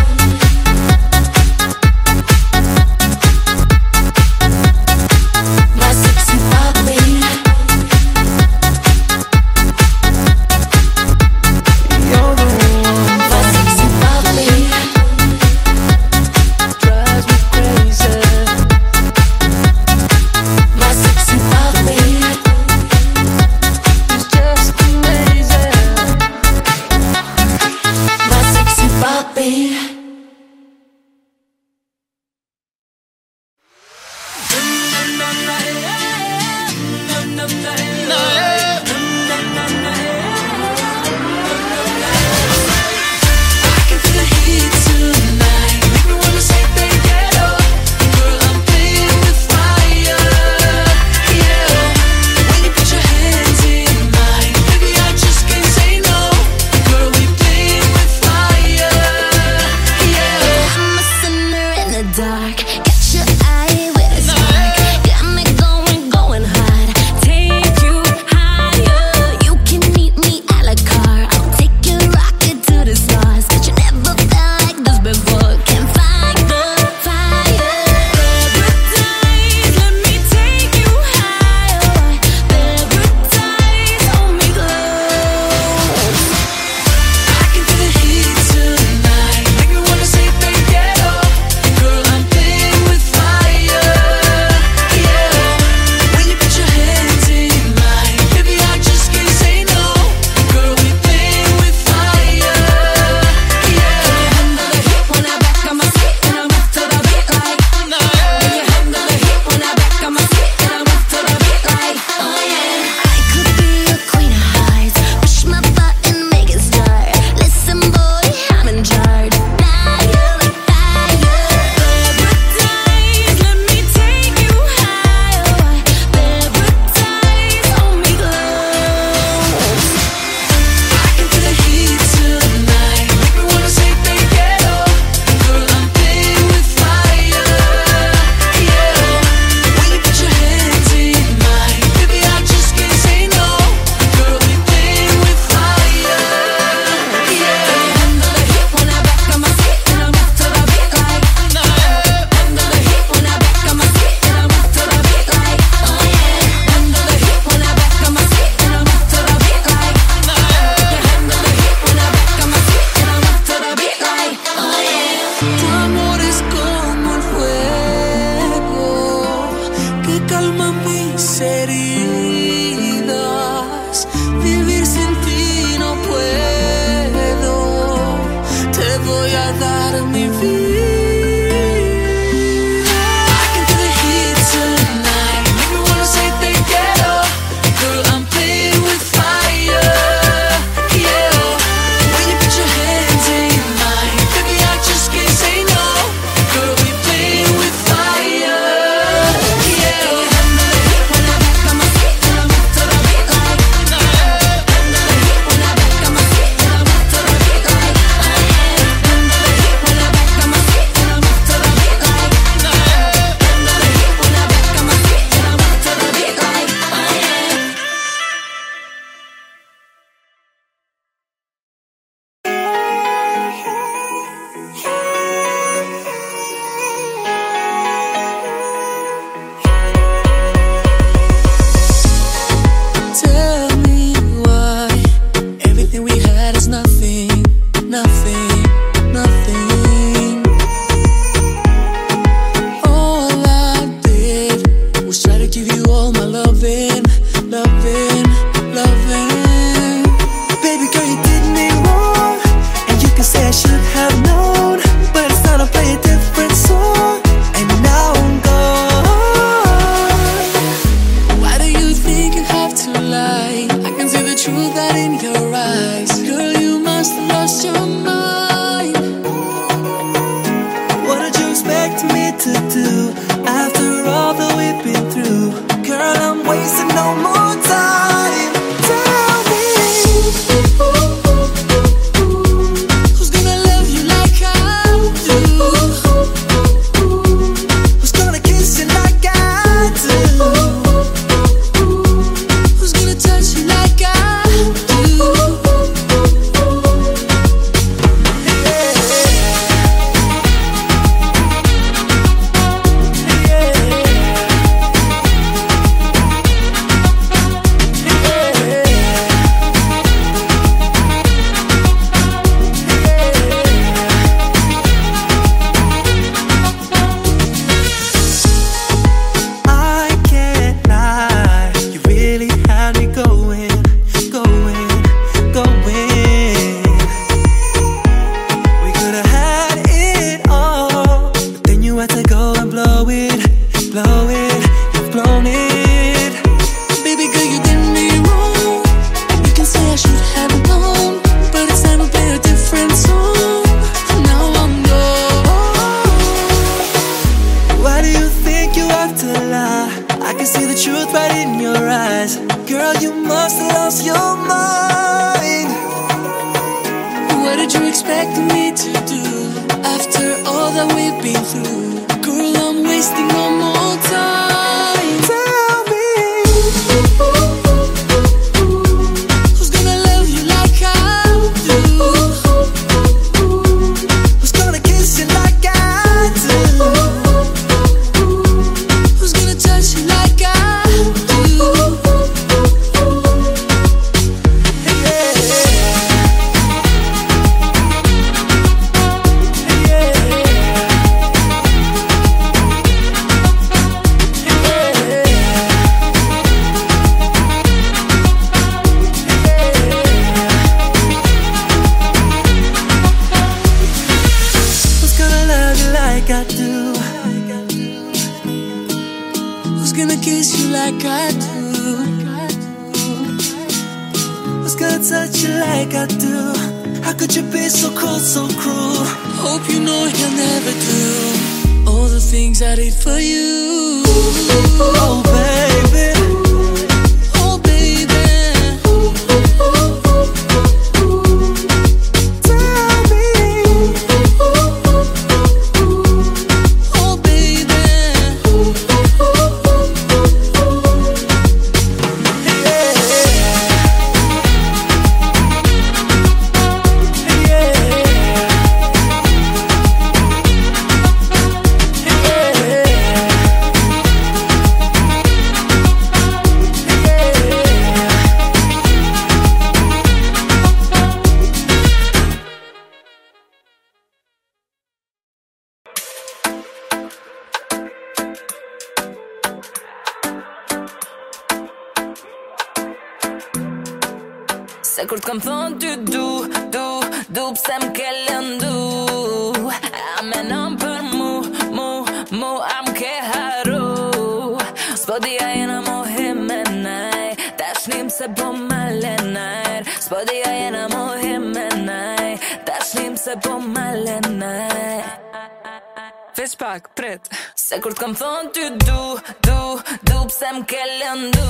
Se t'kam thonë ty du, du, du pse m'ke lëndu?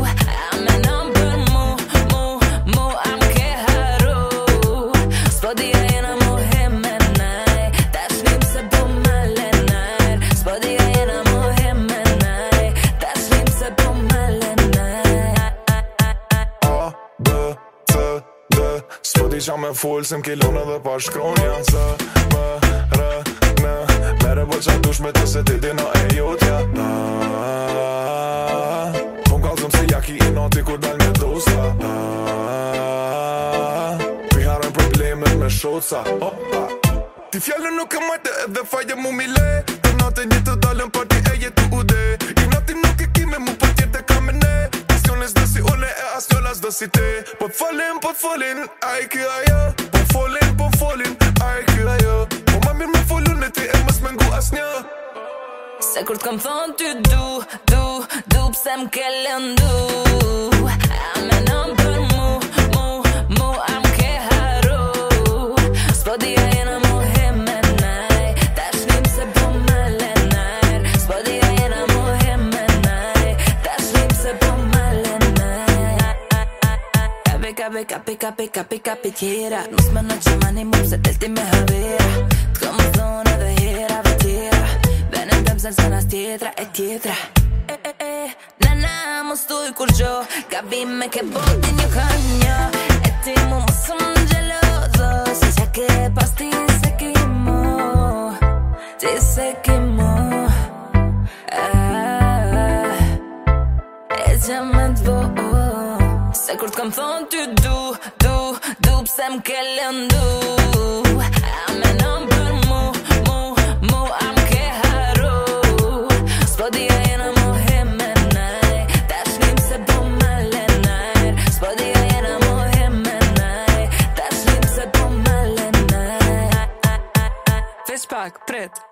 A menon për mu, mu, mu a m'ke haru? S'po dija jena mohim me naj Tashnim se po male najr S'po dija jena mohim me naj Tashnim se po male najr A, B, di qa me full se m'kilon edhe pa shkronja Z, qa dush me të se ti dina e jotja Ah, Po m'kallzëm se jaki i noti kur dal me dosta Ah, Pi harën problemet me shoca Opa Ti fjallën nuk e majte edhe faje mu mi le Të natë një të dalën parti e jetu u de. I nati nuk e kime mu për tjerë të kam e ne. Asnjone s'do si une e asnjona s'do si te. Po t'folin, po aj ky ajo Po folin, po folin, Se kur t'kom thonë ty du, du, du Pse m'ke lëndu? A menon për mu, mu, mu A m'ke haru. S'po di a jena mu he me naj Ta shlim se po me lenar. S'po di a jena mu he me naj Ta shlim se po me lenar. Kape, kape, kape, kape, kape, kape tjera. Nus me në që mani mu Se tel ti me havera T'kom thonë edhe hera senza una stietra e tietra eh, eh, eh. Nanamo stój kur gjo Gabim me ke botin një ka një E ti mu më së më gjelozo Se që ke pas ti se kimo Ti E që me të vo Se kur të kam thonë ty du, du, du Pse më ke lëndu pak prit